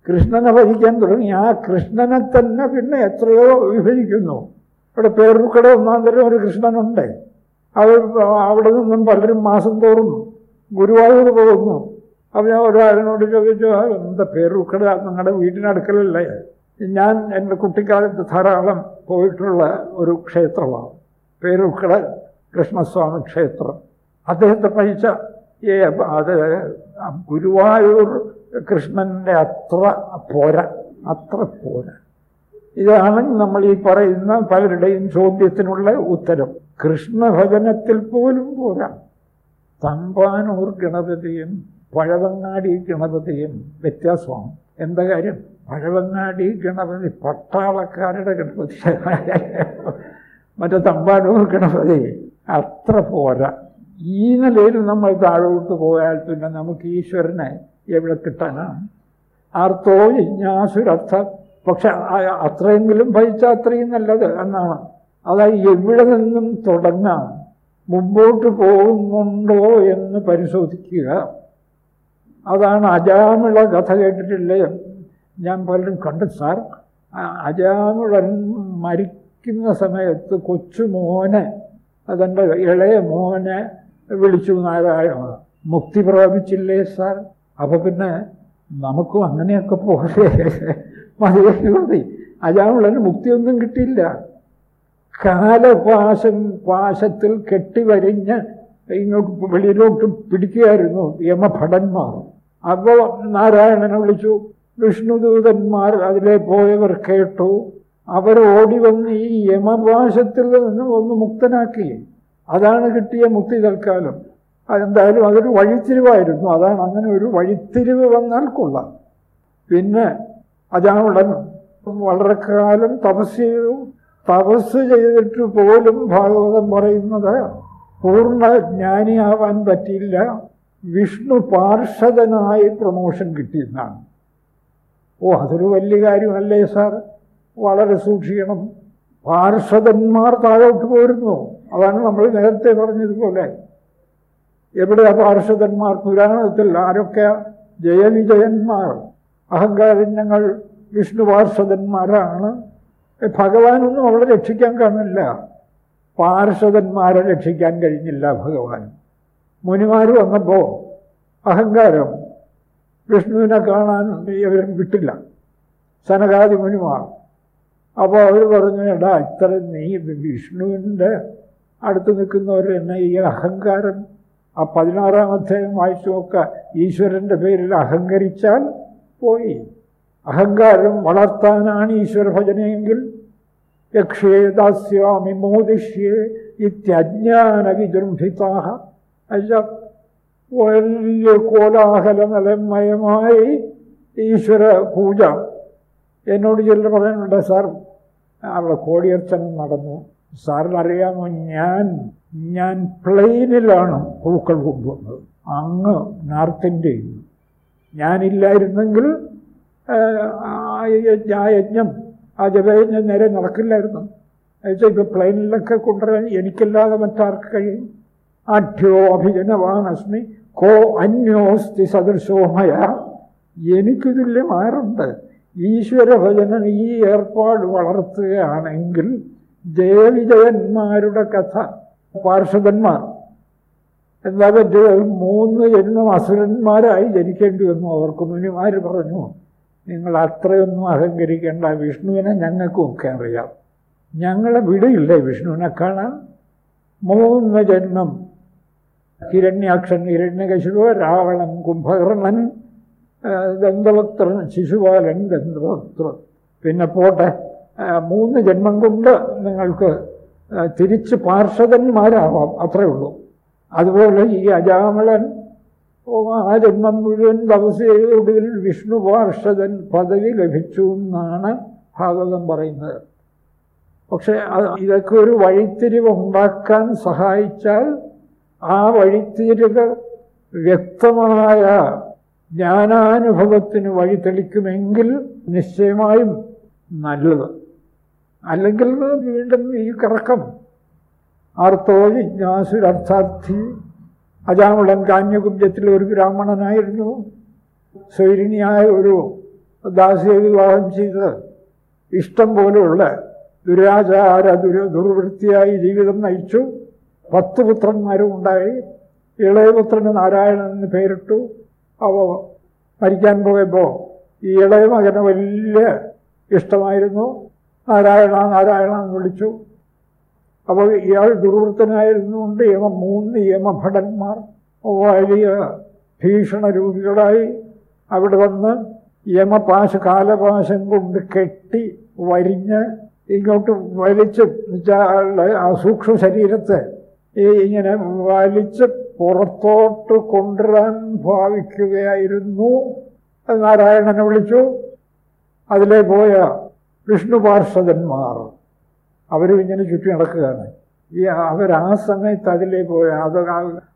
കൃഷ്ണനെ ഭജിക്കാൻ തുടങ്ങി. ആ കൃഷ്ണനെ തന്നെ പിന്നെ എത്രയോ വിഭജിക്കുന്നു. ഇവിടെ പേരുക്കട ഒന്നാന്തരം ഒരു കൃഷ്ണനുണ്ട്. അത് അവിടെ നിന്നും പലരും മാസം തോറും ഗുരുവായൂർ പോകുന്നു. അപ്പോൾ ഞാൻ ഒരാളിനോട് ചോദിച്ചു "ആ, എന്താ പേരുക്കട? നിങ്ങളുടെ വീട്ടിനടുക്കലല്ലേ? ഞാൻ എന്റെ കുട്ടിക്കാലത്ത് ധാരാളം പോയിട്ടുള്ള ഒരു ക്ഷേത്രമാണ്. പേരുക്കട കൃഷ്ണസ്വാമി ക്ഷേത്രം. അദ്ദേഹത്തെ ഏ അത് ഗുരുവായൂർ കൃഷ്ണന്റെ അത്ര പോര അത്ര പോര. ഇതാണ് നമ്മൾ ഈ പറയുന്ന പലരുടെയും ചോദ്യത്തിനുള്ള ഉത്തരം. കൃഷ്ണഭജനത്തിൽ പോലും പോരാ. തമ്പാനൂർ ഗണപതിയും പഴവങ്ങാടി ഗണപതിയും വ്യത്യാസമാണ്. എന്താ കാര്യം? പഴവങ്ങാടി ഗണപതി പട്ടാളക്കാരുടെ ഗണപതി. മറ്റേ തമ്പാനൂർ ഗണപതി അത്ര പോരാ. ഈ നിലയിൽ നമ്മൾ താഴോട്ട് പോയാൽ പിന്നെ നമുക്ക് ഈശ്വരനെ എവിടെ കിട്ടാനാണ്? ആർത്തോ ജിജ്ഞാസുരർത്ഥ പക്ഷെ അത്രയെങ്കിലും ഭജിച്ച അത്രയും നല്ലത് എന്നാണ്. അതായത് എവിടെ നിന്നും തുടങ്ങാം മുമ്പോട്ട് പോകുന്നുണ്ടോ എന്ന് പരിശോധിക്കുക. അതാണ് അജാമിള കഥ കേട്ടിട്ടില്ലേ? ഞാൻ പലരും കണ്ടു സാർ. അജാമിളൻ മരിക്കുന്ന സമയത്ത് കൊച്ചുമോനെ അതെന്റെ ഇളയ മോനെ വിളിച്ചു നാരായണ മുക്തി പ്രാപിച്ചില്ലേ സാർ? അപ്പോൾ പിന്നെ നമുക്കും അങ്ങനെയൊക്കെ പോകട്ടെ. മതി മതി. അജാമിളന് മുക്തിയൊന്നും കിട്ടിയില്ല. കാലപാശം പാശത്തിൽ കെട്ടിവരിഞ്ഞ് ഇങ്ങോട്ട് വെളിയിലോട്ട് പിടിക്കുകയായിരുന്നു യമഭടന്മാർ. അപ്പോൾ നാരായണനെ വിളിച്ചു വിഷ്ണുദൂതന്മാർ അതിലെ പോയവർ കേട്ടു. അവർ വന്ന് ഈ യമപാശത്തിൽ നിന്ന് ഒന്ന് മുക്തനാക്കി. അതാണ് കിട്ടിയ മുക്തി തൽക്കാലം. അതെന്തായാലും അതൊരു വഴിത്തിരിവായിരുന്നു. അതാണ് അങ്ങനെ ഒരു വഴിത്തിരിവ് വന്നാൽ കൊള്ളാം. പിന്നെ അജാനുടൻ വളരെ കാലം തപസ് ചെയ്തു. തപസ് ചെയ്തിട്ട് പോലും ഭാഗവതം പറയുന്നത് പൂർണ ജ്ഞാനിയാവാൻ പറ്റിയില്ല. വിഷ്ണു പാർഷദനായി പ്രമോഷൻ കിട്ടിയെന്നാണ്. ഓ അതൊരു വലിയ കാര്യമല്ലേ സാർ? വളരെ സൂക്ഷിക്കണം. പാർഷദന്മാർ താഴോട്ട് പോരുന്നു. അതാണ് നമ്മൾ നേരത്തെ പറഞ്ഞതുപോലെ. എവിടെ പാർഷദന്മാർ പുരാണത്തിൽ ആരൊക്കെ ജയവിജയന്മാർ അഹങ്കാരം ഞങ്ങൾ വിഷ്ണു പാർഷദന്മാരാണ് ഭഗവാനൊന്നും അവളെ രക്ഷിക്കാൻ കാണില്ല. പാർഷദന്മാരെ രക്ഷിക്കാൻ കഴിഞ്ഞില്ല ഭഗവാൻ. മുനിമാർ വന്നപ്പോൾ അഹങ്കാരം വിഷ്ണുവിനെ കാണാൻ ഇവരും വിട്ടില്ല. സനകാദി മുനിമാർ. അപ്പോൾ അവർ പറഞ്ഞു എടാ ഇത്ര നീ വിഷ്ണുവിന്റെ അടുത്ത് നിൽക്കുന്നവർ തന്നെ ഈ അഹങ്കാരം ആ പതിനാറാം അധ്യായം വായിച്ചു നോക്കുക ഈശ്വരന്റെ പേരിൽ അഹങ്കരിച്ചാൽ പോയി. അഹങ്കാരം വളർത്താനാണ് ഈശ്വര ഭജനയെങ്കിൽ. യക്ഷേ ദാസ്യാമി മോദിഷ്യേ ഇത്യജ്ഞാന വിജൃംഭിതാഹ അല്ല വലിയ കോലാഹലമലമയമായി ഈശ്വര പൂജ. എന്നോട് ചിലർ പറയാനുണ്ട് സാർ അവിടെ കോടിയർച്ചനം നടന്നു. സാറിനറിയാമോ ഞാൻ ഞാൻ പ്ലെയിനിലാണ് പൂക്കൾ കൊണ്ടുവന്നത് അങ്ങ് നോർത്ത് ഇന്ത്യയിൽ ഞാനില്ലായിരുന്നെങ്കിൽ ആ യജ്ഞം ആ ജപയജ്ഞം നേരെ നടക്കില്ലായിരുന്നു. എന്നുവെച്ചാൽ ഇപ്പോൾ പ്ലെയിനിലൊക്കെ കൊണ്ടുവരാൻ എനിക്കല്ലാതെ മറ്റാർക്ക് കഴിയും? ആഠ്യോ അഭിജനവാനസ്മി കോ അന്യോസ്തി സദൃശോമയ എനിക്ക് തുല്യമാറുണ്ട് ഈശ്വരഭജനൻ ഈ ഏർപ്പാട് വളർത്തുകയാണെങ്കിൽ ജയവിജയന്മാരുടെ കഥ പാർഷദന്മാർ എന്താ മൂന്ന് ജന്മം അസുരന്മാരായി ജനിക്കേണ്ടി വന്നു. അവർക്ക് മുനിമാർ പറഞ്ഞു? നിങ്ങൾ അത്രയൊന്നും അഹങ്കരിക്കേണ്ട വിഷ്ണുവിനെ ഞങ്ങൾക്കുമൊക്കെ അറിയാം. ഞങ്ങളെ വിടയില്ലേ വിഷ്ണുവിനെ കാണാൻ? മൂന്ന് ജന്മം. ഹിരണ്യാക്ഷൻ ഹിരണ്യകശിപ രാവണൻ കുംഭകർണൻ ദന്തവക്തൻ ശിശുപാലൻ ദന്തവക്തൃ പിന്നെ പോട്ടെ. മൂന്ന് ജന്മം കൊണ്ട് നിങ്ങൾക്ക് തിരിച്ച് പാർഷദന്മാരാവാം അത്രേ ഉള്ളൂ. അതുപോലെ ഈ അജാമളൻ ആ ജന്മം മുഴുവൻ തപസ്യയൊടുവിൽ വിഷ്ണു പാർഷദൻ പദവി ലഭിച്ചു എന്നാണ് ഭാഗവതം പറയുന്നത്. പക്ഷെ ഇതൊക്കെ ഒരു വഴിത്തിരിവ് ഉണ്ടാക്കാൻ സഹായിച്ചാൽ ആ വഴിത്തിരിവ് വ്യക്തമായ ജ്ഞാനാനുഭവത്തിന് വഴി തെളിക്കുമെങ്കിൽ നിശ്ചയമായും നല്ലത്. അല്ലെങ്കിൽ വീണ്ടും ഈ കറക്കം. ആർത്തോ ജിജ്ഞാസുരർത്ഥാർത്ഥി അജാമുളൻ കാന്യകുബ്ജത്തിലെ ഒരു ബ്രാഹ്മണനായിരുന്നു. സ്വൈരിണിയായ ഒരു ദാസിയെ വിവാഹം ചെയ്ത് ഇഷ്ടം പോലെയുള്ള ദുരാചാര ദുര ദുർവൃത്തിയായി ജീവിതം നയിച്ചു. പത്ത് പുത്രന്മാരും ഉണ്ടായി. ഇളയപുത്രന് നാരായണൻ എന്ന് പേരിട്ടു. അവ മരിക്കാൻ പോയപ്പോൾ ഈ ഇളയ മകന് വലിയ ഇഷ്ടമായിരുന്നു. നാരായണ നാരായണ എന്ന് വിളിച്ചു. അപ്പോൾ ഇയാൾ ദുർവൃത്തനായിരുന്നുകൊണ്ട് യമ മൂന്ന് യമഭടന്മാർ വലിയ ഭീഷണ രൂപികളായി അവിടെ വന്ന് യമപാശ കാലപാശം കൊണ്ട് കെട്ടി വരിഞ്ഞ് ഇങ്ങോട്ട് വലിച്ച് ആ സൂക്ഷ്മ ശരീരത്തെ ഈ ഇങ്ങനെ വലിച്ച് പുറത്തോട്ട് കൊണ്ടുവരാൻ ഭാവിക്കുകയായിരുന്നു. നാരായണനെ വിളിച്ചു. അതിലേ പോയ വിഷ്ണു പാർഷദന്മാർ അവരും ഇങ്ങനെ ചുറ്റി നടക്കുകയാണ്. ഈ അവർ ആ സമയത്ത് അതിലേ പോയ അത്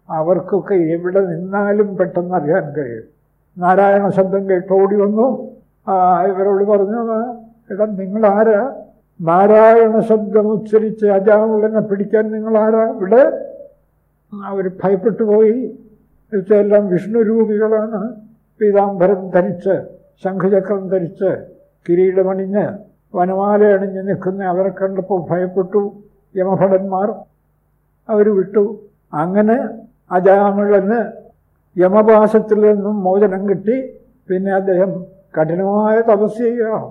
അവർക്കൊക്കെ എവിടെ നിന്നാലും പെട്ടെന്ന് അറിയാൻ കഴിയും. നാരായണ ശബ്ദം കേട്ട് ഓടി വന്നു. ഇവരോട് പറഞ്ഞു എടാ നിങ്ങളാരാ? നാരായണ ശബ്ദം ഉച്ചരിച്ച് അജാമുള്ളനെ പിടിക്കാൻ നിങ്ങളാരാ? ഇവിടെ. അവർ ഭയപ്പെട്ടു പോയി. എല്ലാം വിഷ്ണു രൂപികളാണ് പീതാംബരം ധരിച്ച് ശംഖചക്രം ധരിച്ച് കിരീടമണിഞ്ഞ് വനമാല അണിഞ്ഞു നിൽക്കുന്ന. അവരെ കണ്ടപ്പോൾ ഭയപ്പെട്ടു. യമഭടന്മാർ അവർ വിട്ടു. അങ്ങനെ അജാമിളന് യമപാശത്തിൽ നിന്നും മോചനം കിട്ടി. പിന്നെ അദ്ദേഹം കഠിനമായ തപസ് ചെയ്യുകയാണ്.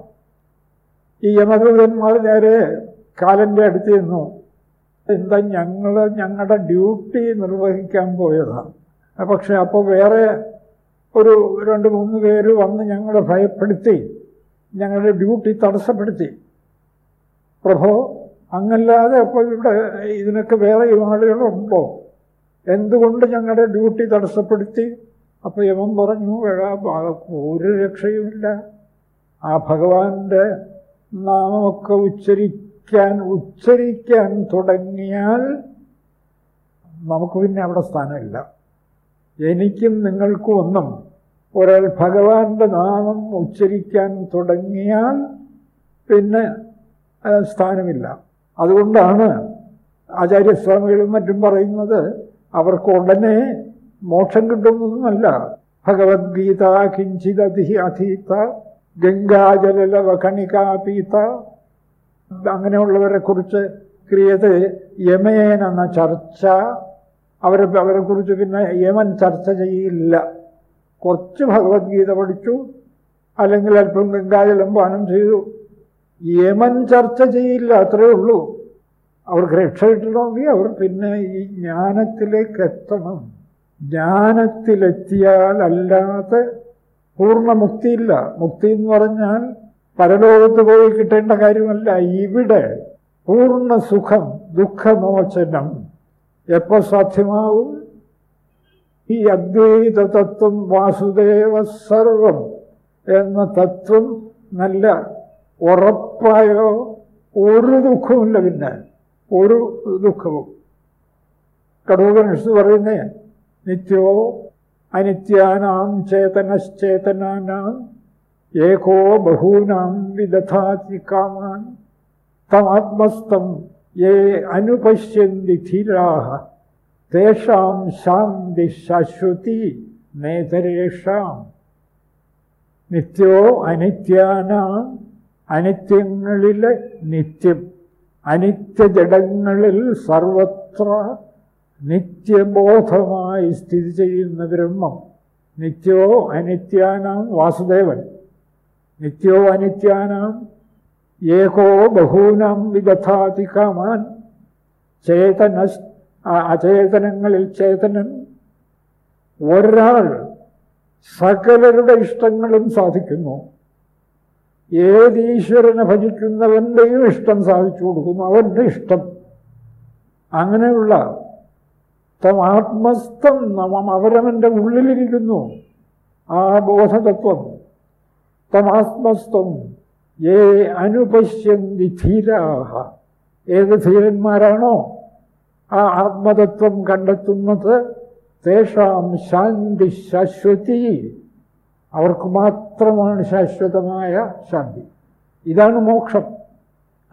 ഈ യമദൂതന്മാർ നേരെ കാലന്റെ അടുത്ത് നിന്നു എന്താ ഞങ്ങൾ ഞങ്ങളുടെ ഡ്യൂട്ടി നിർവഹിക്കാൻ പോയതാണ് പക്ഷെ അപ്പോൾ വേറെ ഒരു രണ്ട് മൂന്ന് പേര് വന്ന് ഞങ്ങളെ ഭയപ്പെടുത്തി. ഞങ്ങളുടെ ഡ്യൂട്ടി തടസ്സപ്പെടുത്തി. പ്രഭോ അങ്ങല്ലാതെ അപ്പോൾ ഇവിടെ ഇതിനൊക്കെ വേറെ ആളുകളുണ്ടോ? എന്തുകൊണ്ട് ഞങ്ങളുടെ ഡ്യൂട്ടി തടസ്സപ്പെടുത്തി? അപ്പോൾ യമൻ പറഞ്ഞു ഒരു രക്ഷയുമില്ല. ആ ഭഗവാന്റെ നാമമൊക്കെ ഉച്ചരിക്കാൻ ഉച്ചരിക്കാൻ തുടങ്ങിയാൽ നമുക്ക് പിന്നെ അവിടെ സ്ഥാനമില്ല. എനിക്കും നിങ്ങൾക്കും ഒന്നും ഒരാൾ ഭഗവാന്റെ നാമം ഉച്ചരിക്കാൻ തുടങ്ങിയാൽ പിന്നെ സ്ഥാനമില്ല. അതുകൊണ്ടാണ് ആചാര്യസ്വാമികളും മറ്റും പറയുന്നത് അവർക്ക് ഉടനെ മോക്ഷം കിട്ടുന്നതുമല്ല ഭഗവത്ഗീത കിഞ്ചിതധി അധീത ഗംഗാജലവ കണികാപീത അങ്ങനെയുള്ളവരെ കുറിച്ച് ക്രിയത യമേനെന്ന ചർച്ച. അവരെ അവരെ കുറിച്ച് പിന്നെ യമൻ ചർച്ച ചെയ്യില്ല. കുറച്ച് ഭഗവത്ഗീത പഠിച്ചു അല്ലെങ്കിൽ അല്പം ഗംഗാജലം പാനം ചെയ്തു. യമൻ ചർച്ച ചെയ്യില്ല അത്രേ ഉള്ളൂ. അവർക്ക് രക്ഷ കിട്ടണമെങ്കിൽ അവർ പിന്നെ ഈ ജ്ഞാനത്തിലേക്ക് എത്തണം. ജ്ഞാനത്തിലെത്തിയാൽ അല്ലാതെ പൂർണ മുക്തിയില്ല. മുക്തി എന്ന് പറഞ്ഞാൽ പരലോകത്ത് പോയി കിട്ടേണ്ട കാര്യമല്ല. ഇവിടെ പൂർണ സുഖം ദുഃഖമോചനം എപ്പോൾ സാധ്യമാവും? ഈ അദ്വൈത തത്വം വാസുദേവ സർവം എന്ന തത്വം നല്ല ഉറപ്പായോ? ഒരു ദുഃഖവുമില്ല പിന്നെ. ഒരു ദുഃഖവും. കടോപനിഷത്ത് പറയുന്നേ നിത്യോ അനിത്യാനാം ചേതനശ്ചേതനാനാം ഏകോ ബഹൂനാം വിദധാതി കാമാൻ. തമാത്മസ്തം യേ അനുപശ്യന്തി ധീരാഹ. തേഷാം ശാന്തി ശാശ്വതി നേതരേഷാം. നിത്യോ അനിത്യാനാം അനിത്യങ്ങളിലെ നിത്യം അനിത്യജടങ്ങളിൽ സർവത്ര നിത്യബോധമായി സ്ഥിതി ചെയ്യുന്ന ബ്രഹ്മം. നിത്യോ അനിത്യാനാം വാസുദേവൻ. നിത്യോ അനിത്യാനാം ഏകോ ബഹൂനാം വിദധാതി കാമാൻ. ചേതന അചേതനങ്ങളിൽ ചേതനൻ ഒരാൾ സകലരുടെ ഇഷ്ടങ്ങളും സാധിക്കുന്നു. ഏത് ഈശ്വരനെ ഭജിക്കുന്നവന്റെയും ഇഷ്ടം സാധിച്ചു കൊടുക്കുന്നു. അവന്റെ ഇഷ്ടം. അങ്ങനെയുള്ള തം ആത്മസ്ഥം നമം അവരവന്റെ ഉള്ളിലിരിക്കുന്നു. ആ ബോധതത്വം. തമാത്മസ്ഥം ഏ അനുപശ്യന്തി ധീരാഹ. ഏത് ധീരന്മാരാണോ ആ ആത്മതത്വം കണ്ടെത്തുന്നത് തേഷാം ശാന്തി ശാശ്വതി. അവർക്ക് മാത്രമാണ് ശാശ്വതമായ ശാന്തി. ഇതാണ് മോക്ഷം.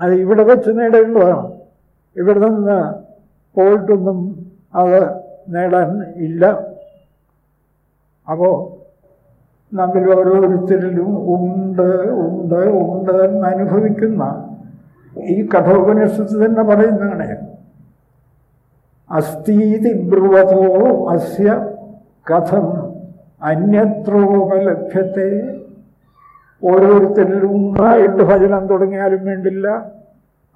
അത് ഇവിടെ വെച്ച് നേടേണ്ടതാണ്. ഇവിടെ നിന്ന് പോയിട്ടൊന്നും അത് നേടാൻ ഇല്ല. അപ്പോൾ നമ്മിൽ ഓരോരുത്തരിലും ഉണ്ട് ഉണ്ട് ഉണ്ട് എന്ന് അനുഭവിക്കുന്ന ഈ കഠോപനിഷത്ത് തന്നെ പറയുന്നതാണ്. അസ്ഥീതി ബ്രുവതോ അസ്യ കഥം. അന്യത്രോപലഭ്യത്തെ. ഓരോരുത്തരിലും ഉണ്ടായിട്ട് ഭജനം തുടങ്ങിയാലും വേണ്ടില്ല.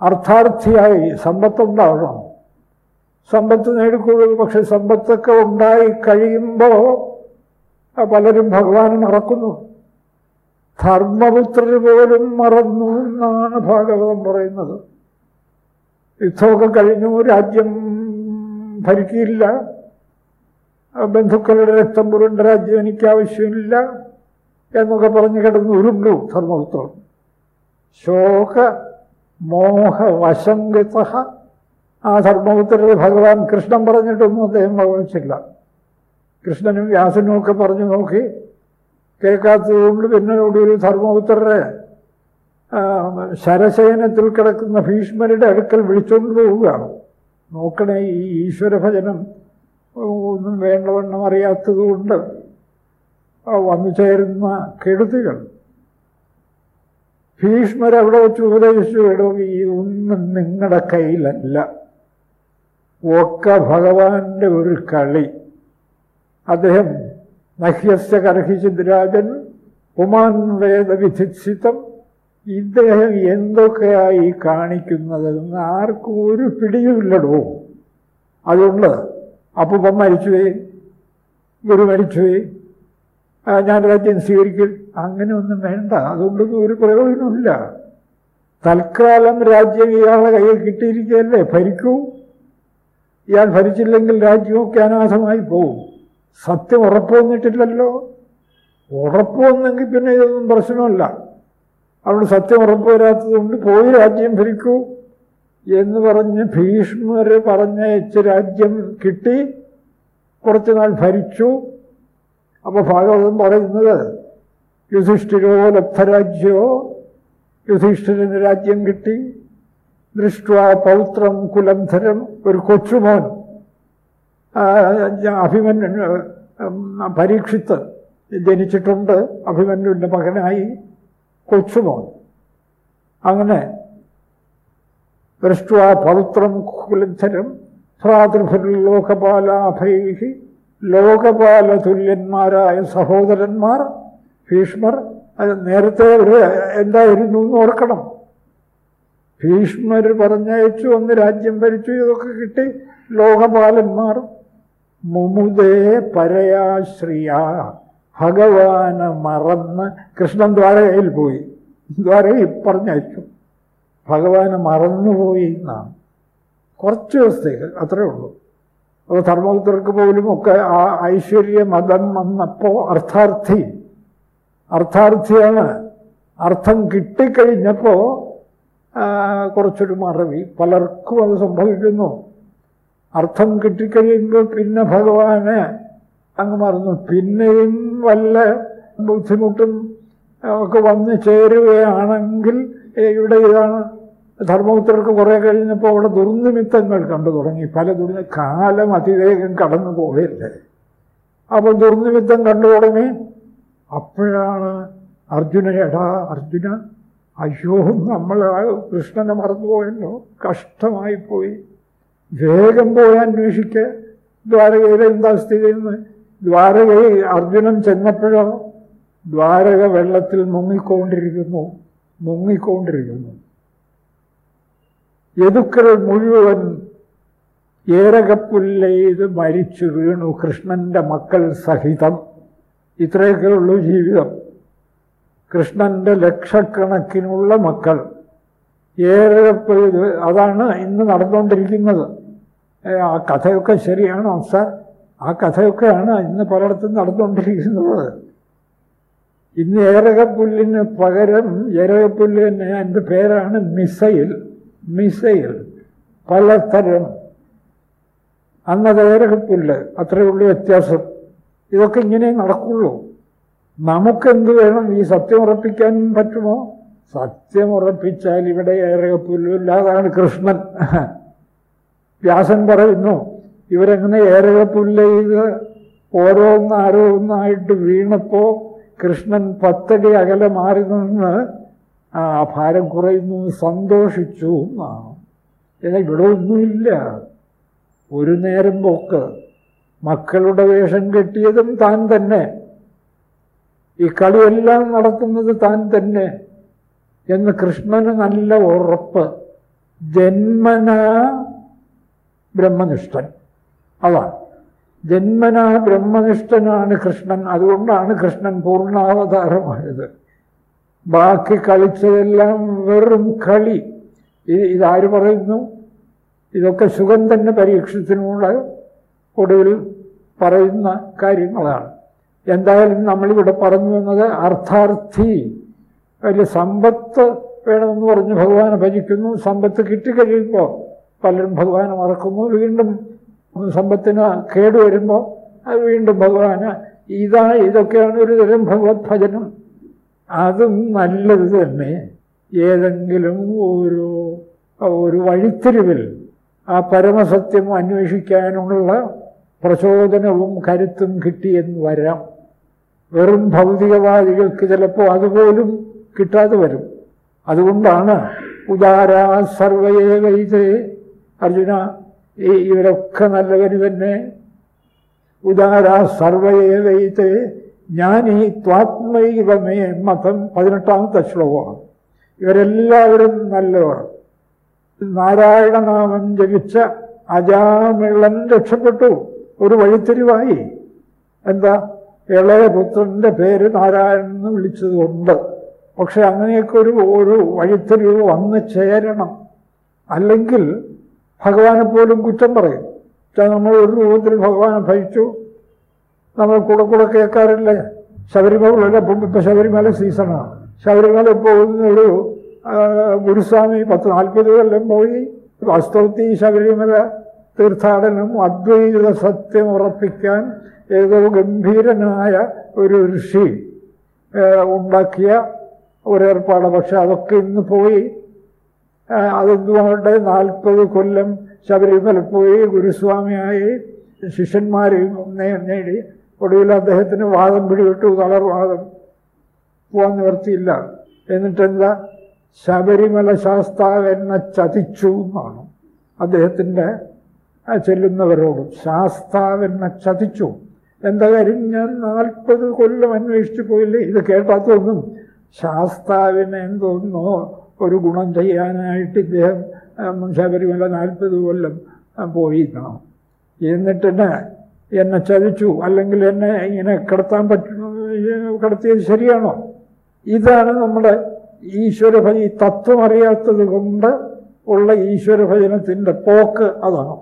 അർത്ഥാർത്ഥിയായി സമ്പത്തുണ്ടാവണം സമ്പത്ത് നേടിക്കൊള്ളൂ. പക്ഷെ സമ്പത്തൊക്കെ ഉണ്ടായി കഴിയുമ്പോൾ പലരും ഭഗവാനെ മറക്കുന്നു. ധർമ്മപുത്രർ പോലും മറന്നു എന്നാണ് ഭാഗവതം പറയുന്നത്. യുദ്ധമൊക്കെ കഴിഞ്ഞു. രാജ്യം ഭരിക്കില്ല. ബന്ധുക്കളുടെ രക്തം പുരണ്ട രാജ്യം എനിക്ക് ആവശ്യമില്ല എന്നൊക്കെ പറഞ്ഞ് കിടന്ന് ഉരുണ്ടു ധർമ്മപുത്രൻ ശോക മോഹ വശങ്കിത ആ ധർമ്മപുത്രരെ ഭഗവാൻ കൃഷ്ണൻ പറഞ്ഞിട്ടൊന്നും അദ്ദേഹം ഭഗവനിച്ചില്ല കൃഷ്ണനും വ്യാസനും ഒക്കെ പറഞ്ഞു നോക്കി. കേൾക്കാത്തതുകൊണ്ട് പിന്നെ ഒരു ധർമ്മപുത്രരെ ശരശയനത്തിൽ കിടക്കുന്ന ഭീഷ്മരുടെ അടുക്കൽ വിളിച്ചുകൊണ്ട് പോവുകയാണ്. നോക്കണേ ഈ ഈശ്വരഭജനം ഒന്നും വേണ്ടവണ്ണം അറിയാത്തതുകൊണ്ട് വന്നു ചേരുന്ന കെടുതികൾ. ഭീഷ്മരവിടെ വെച്ച് ഉപദേശിച്ചു എടോ ഈ ഒന്നും നിങ്ങളുടെ കയ്യിലല്ല. ഒക്കെ ഭഗവാന്റെ ഒരു കളി. അദ്ദേഹം നഹ്യസ്യ കർഹിചിദ്രാജൻ ഉമാൻ വേദവിധിത്സിതം ഇദ്ദേഹം എന്തൊക്കെയായി കാണിക്കുന്നതെന്ന് ആർക്കും ഒരു പിടിയുമില്ലടോ. അതുകൊണ്ട് അപ്പൂപ്പൻ മരിച്ചുവേ ഗുരു മരിച്ചുവേ ഞാൻ രാജ്യം സ്വീകരിക്കും അങ്ങനെ ഒന്നും വേണ്ട. അതുകൊണ്ടൊന്നും ഒരു പ്രയോജനമില്ല തൽക്കാലം രാജ്യം ഇയാളെ കയ്യിൽ കിട്ടിയിരിക്കുകയല്ലേ ഭരിക്കൂ. ഇയാൾ ഭരിച്ചില്ലെങ്കിൽ രാജ്യമൊക്കെ അനാഥമായി പോവും. സത്യം ഉറപ്പ് വന്നിട്ടില്ലല്ലോ. ഉറപ്പ് വന്നെങ്കിൽ പിന്നെ ഇതൊന്നും പ്രശ്നമല്ല. അതുകൊണ്ട് സത്യം ഉറപ്പ് വരാത്തതുകൊണ്ട് പോയി രാജ്യം ഭരിക്കൂ എന്ന് പറഞ്ഞ് ഭീഷ്മർ പറഞ്ഞയച്ച് രാജ്യം കിട്ടി. കുറച്ചു നാൾ ഭരിച്ചു. അപ്പോൾ ഭാഗവതം പറയുന്നത് യുധിഷ്ഠിരോ ലബ്ധരാജ്യോ യുധിഷ്ഠിരന് രാജ്യം കിട്ടി. ദൃഷ്ട പൗത്രം കുലന്ധരം ഒരു കൊച്ചുമോൻ. അഭിമന്യു പരീക്ഷിത്ത് ജനിച്ചിട്ടുണ്ട്. അഭിമന്യുവിന്റെ മകനായി. കൊച്ചുമോൻ. അങ്ങനെ ദൃഷ്ട പൗത്രം കുലന്ധരം ലോകപാല ലോകപാലതുല്യന്മാരായ സഹോദരന്മാർ ഭീഷ്മർ അത് നേരത്തെ ഒരു എന്തായിരുന്നു എന്ന് ഓർക്കണം. ഭീഷ്മർ പറഞ്ഞയച്ചു ഒന്ന് രാജ്യം ഭരിച്ചു ഇതൊക്കെ കിട്ടി ലോകപാലന്മാർ. മുമുദേ പരയാശ്രിയ ഭഗവാനെ മറന്ന് കൃഷ്ണൻ ദ്വാരകയിൽ പോയി. ദ്വാരകയിൽ പറഞ്ഞയച്ചു. ഭഗവാനെ മറന്നുപോയി എന്നാണ്. കുറച്ച് ദിവസത്തേക്ക് അത്രേ ഉള്ളൂ. അപ്പോൾ ധർമ്മപുത്രർക്ക് പോലും ഒക്കെ ആ ഐശ്വര്യ മതം വന്നപ്പോൾ അർത്ഥാർത്ഥി. അർത്ഥാർത്ഥിയാണ്. അർത്ഥം കിട്ടിക്കഴിഞ്ഞപ്പോൾ കുറച്ചൊരു മറവി. പലർക്കും അത് സംഭവിക്കുന്നു. അർത്ഥം കിട്ടിക്കഴിയുമ്പോൾ പിന്നെ ഭഗവാന് അങ്ങ് മറന്നു. പിന്നെയും വല്ല ബുദ്ധിമുട്ടും ഒക്കെ വന്ന് ചേരുകയാണെങ്കിൽ ഇവിടെ ഇതാണ്. ധർമ്മപുത്രർക്ക് കുറേ കഴിഞ്ഞപ്പോൾ അവിടെ ദുർനിമിത്തങ്ങൾ കണ്ടു തുടങ്ങി. പല ദുർനി കാലം അതിവേഗം കടന്നു പോകല്ലേ അപ്പോൾ ദുർനിമിത്തം കണ്ടു തുടങ്ങി. അപ്പോഴാണ് അർജുന എടാ അർജുന അയ്യോ നമ്മൾ കൃഷ്ണനെ മറന്നുപോയല്ലോ കഷ്ടമായിപ്പോയി. വേഗം പോയി അന്വേഷിക്കുക ദ്വാരകയിലെ എന്താ സ്ഥിതി എന്ന് ദ്വാരകയിൽ അർജുനൻ ചെന്നപ്പോഴോ ദ്വാരക വെള്ളത്തിൽ മുങ്ങിക്കൊണ്ടിരിക്കുന്നു മുങ്ങിക്കൊണ്ടിരിക്കുന്നു. യദുക്കൾ മുഴുവൻ ഏരകപ്പുല്ലെയ്ത് മരിച്ചു വീണു കൃഷ്ണന്റെ മക്കൾ സഹിതം. ഇത്രയൊക്കെ ജീവിതം. കൃഷ്ണന്റെ ലക്ഷക്കണക്കിനുള്ള മക്കൾ. ഏരകപ്പെയ്ത് അതാണ് ഇന്ന് നടന്നുകൊണ്ടിരിക്കുന്നത്. ആ കഥയൊക്കെ ശരിയാണോ സാർ? ആ കഥയൊക്കെയാണ് ഇന്ന് പലയിടത്തും നടന്നുകൊണ്ടിരിക്കുന്നത്. ഇന്ന് ഏറകപ്പുല്ലിന് പകരം ഏറകപ്പുല്ല് തന്നെ എന്റെ പേരാണ് മിസൈൽ മിസൈൽ പലതരം. അന്നത് ഏറകപ്പുല്ല് അത്രയേ ഉള്ളൂ വ്യത്യാസം. ഇതൊക്കെ ഇങ്ങനെ നടക്കുള്ളൂ. നമുക്കെന്ത് വേണം? ഈ സത്യം ഉറപ്പിക്കാൻ പറ്റുമോ? സത്യം ഉറപ്പിച്ചാൽ ഇവിടെ ഏറകപ്പുല്ലില്ലാതാണ് കൃഷ്ണൻ. വ്യാസൻ പറയുന്നു ഇവരെങ്ങനെ ഏരകപ്പുല്ല് ഓരോന്ന് ഓരോന്നായിട്ട് വീണപ്പോൾ കൃഷ്ണൻ പത്തടി അകലെ മാറി നിന്ന് ആ ഭാരം കുറയുന്നു സന്തോഷിച്ചു എന്നാണ്. എന്നാൽ ഇവിടെ ഒന്നുമില്ല ഒരു നേരം പോക്ക്. മക്കളുടെ വേഷം കെട്ടിയതും താൻ തന്നെ. ഈ കളിയെല്ലാം നടത്തുന്നത് താൻ തന്നെ. എന്ന് കൃഷ്ണന് നല്ല ഉറപ്പ്. ജന്മന ബ്രഹ്മനിഷ്ഠൻ. അതാണ് ജന്മനാ ബ്രഹ്മനിഷ്ഠനാണ് കൃഷ്ണൻ. അതുകൊണ്ടാണ് കൃഷ്ണൻ പൂർണാവതാരമായത്. ബാക്കി കളിച്ചതെല്ലാം വെറും കളി. ഇത് ഇതാര് പറയുന്നു? ഇതൊക്കെ സുഖം തന്നെ പരീക്ഷത്തിനുള്ള ഒടുവിൽ പറയുന്ന കാര്യങ്ങളാണ്. എന്തായാലും നമ്മളിവിടെ പറഞ്ഞു വന്നത് അർത്ഥാർത്ഥി. വലിയ സമ്പത്ത് വേണമെന്ന് പറഞ്ഞ് ഭഗവാനെ ഭജിക്കുന്നു. സമ്പത്ത് കിട്ടിക്കഴിയുമ്പോൾ പലരും ഭഗവാനെ മറക്കുന്നു. വീണ്ടും സമ്പത്തിന് കേട് വരുമ്പോൾ അത് വീണ്ടും ഭഗവാന് ഇതാ ഇതൊക്കെയാണ് ഒരു തരം ഭഗവത് ഭജനം അതും നല്ലത് തന്നെ. ഏതെങ്കിലും ഒരു ഒരു വഴിത്തിരിവിൽ ആ പരമസത്യം അന്വേഷിക്കാനുള്ള പ്രചോദനവും കരുത്തും കിട്ടിയെന്ന് വരാം. വെറും ഭൗതികവാദികൾക്ക് ചിലപ്പോൾ അതുപോലും കിട്ടാതെ വരും. അതുകൊണ്ടാണ് ഉദാരാ സർവയേ വൈദേ അർജുന ഈ ഇവരൊക്കെ നല്ലവർ തന്നെ. ഉദാരാ സർവയേ വൈദേ ഞാൻ ഈ ത്വാത്മൈവമേ മതം പതിനെട്ടാമത്തെ ശ്ലോകമാണ്. ഇവരെല്ലാവരും നല്ലവർ നാരായണനാമം ജപിച്ച അജാമിളൻ രക്ഷപ്പെട്ടു. ഒരു വഴിത്തിരിവായി. എന്താ? ഇളയ പുത്രന്റെ പേര് നാരായണൻ എന്ന് വിളിച്ചതുകൊണ്ട്. പക്ഷെ അങ്ങനെയൊക്കെ ഒരു ഒരു വഴിത്തിരിവ് വന്ന് ചേരണം. അല്ലെങ്കിൽ ഭഗവാനെ പോലും കുറ്റം പറയും. നമ്മൾ ഒരു രൂപത്തിൽ ഭഗവാനെ ഭജിച്ചു. നമ്മൾ കൂടെ കൂടെ കേൾക്കാറില്ലേ? ശബരിമല ഇപ്പം ശബരിമല സീസണാണ് ശബരിമല പോകുന്നൊരു ഗുരുസ്വാമി പത്ത് നാൽപ്പത് കൊല്ലം പോയി. വാസ്തവത്തിൽ ശബരിമല തീർത്ഥാടനം അദ്വൈത സത്യം ഉറപ്പിക്കാൻ ഏതോ ഗംഭീരനായ ഒരു ഋഷി ഉണ്ടാക്കിയ ഒരേർപ്പാട്. പക്ഷെ അതൊക്കെ ഇന്ന് പോയി അതെന്തുകൊണ്ട് നാൽപ്പത് കൊല്ലം ശബരിമല പോയി ഗുരുസ്വാമിയായി ശിഷ്യന്മാരെയും നേടി. ഒടുവിൽ അദ്ദേഹത്തിന് വാദം പിടിവിട്ടു തളർവാദം. പോകാൻ നിവർത്തിയില്ല എന്നിട്ടെന്താ? ശബരിമല ശാസ്താവ് എന്നെ ചതിച്ചു എന്നാണ് അദ്ദേഹത്തിന്റെ ചെല്ലുന്നവരോടും ചെല്ലുന്നവരോട്. ശാസ്താവ് എന്നെ ചതിച്ചു. എന്താ കാര്യം? ഞാൻ നാൽപ്പത് കൊല്ലം അന്വേഷിച്ചു പോയില്ലേ? ഇത് കേട്ടാത്തൊന്നും ശാസ്താവിനെ എന്തോന്നോ ഒരു ഗുണം ചെയ്യാനായിട്ട് ഇദ്ദേഹം മനുഷ്യപരിമല നാൽപ്പത് കൊല്ലം പോയി കാണും എന്നിട്ട് എന്നെ എന്നെ ചതിച്ചു അല്ലെങ്കിൽ എന്നെ ഇങ്ങനെ കിടത്താൻ പറ്റും കിടത്തിയത് ശരിയാണോ? ഇതാണ് നമ്മുടെ ഈശ്വരഭജ ഈ തത്വം അറിയാത്തത് കൊണ്ട് ഉള്ള ഈശ്വരഭജനത്തിന്റെ പോക്ക് അതാണ്.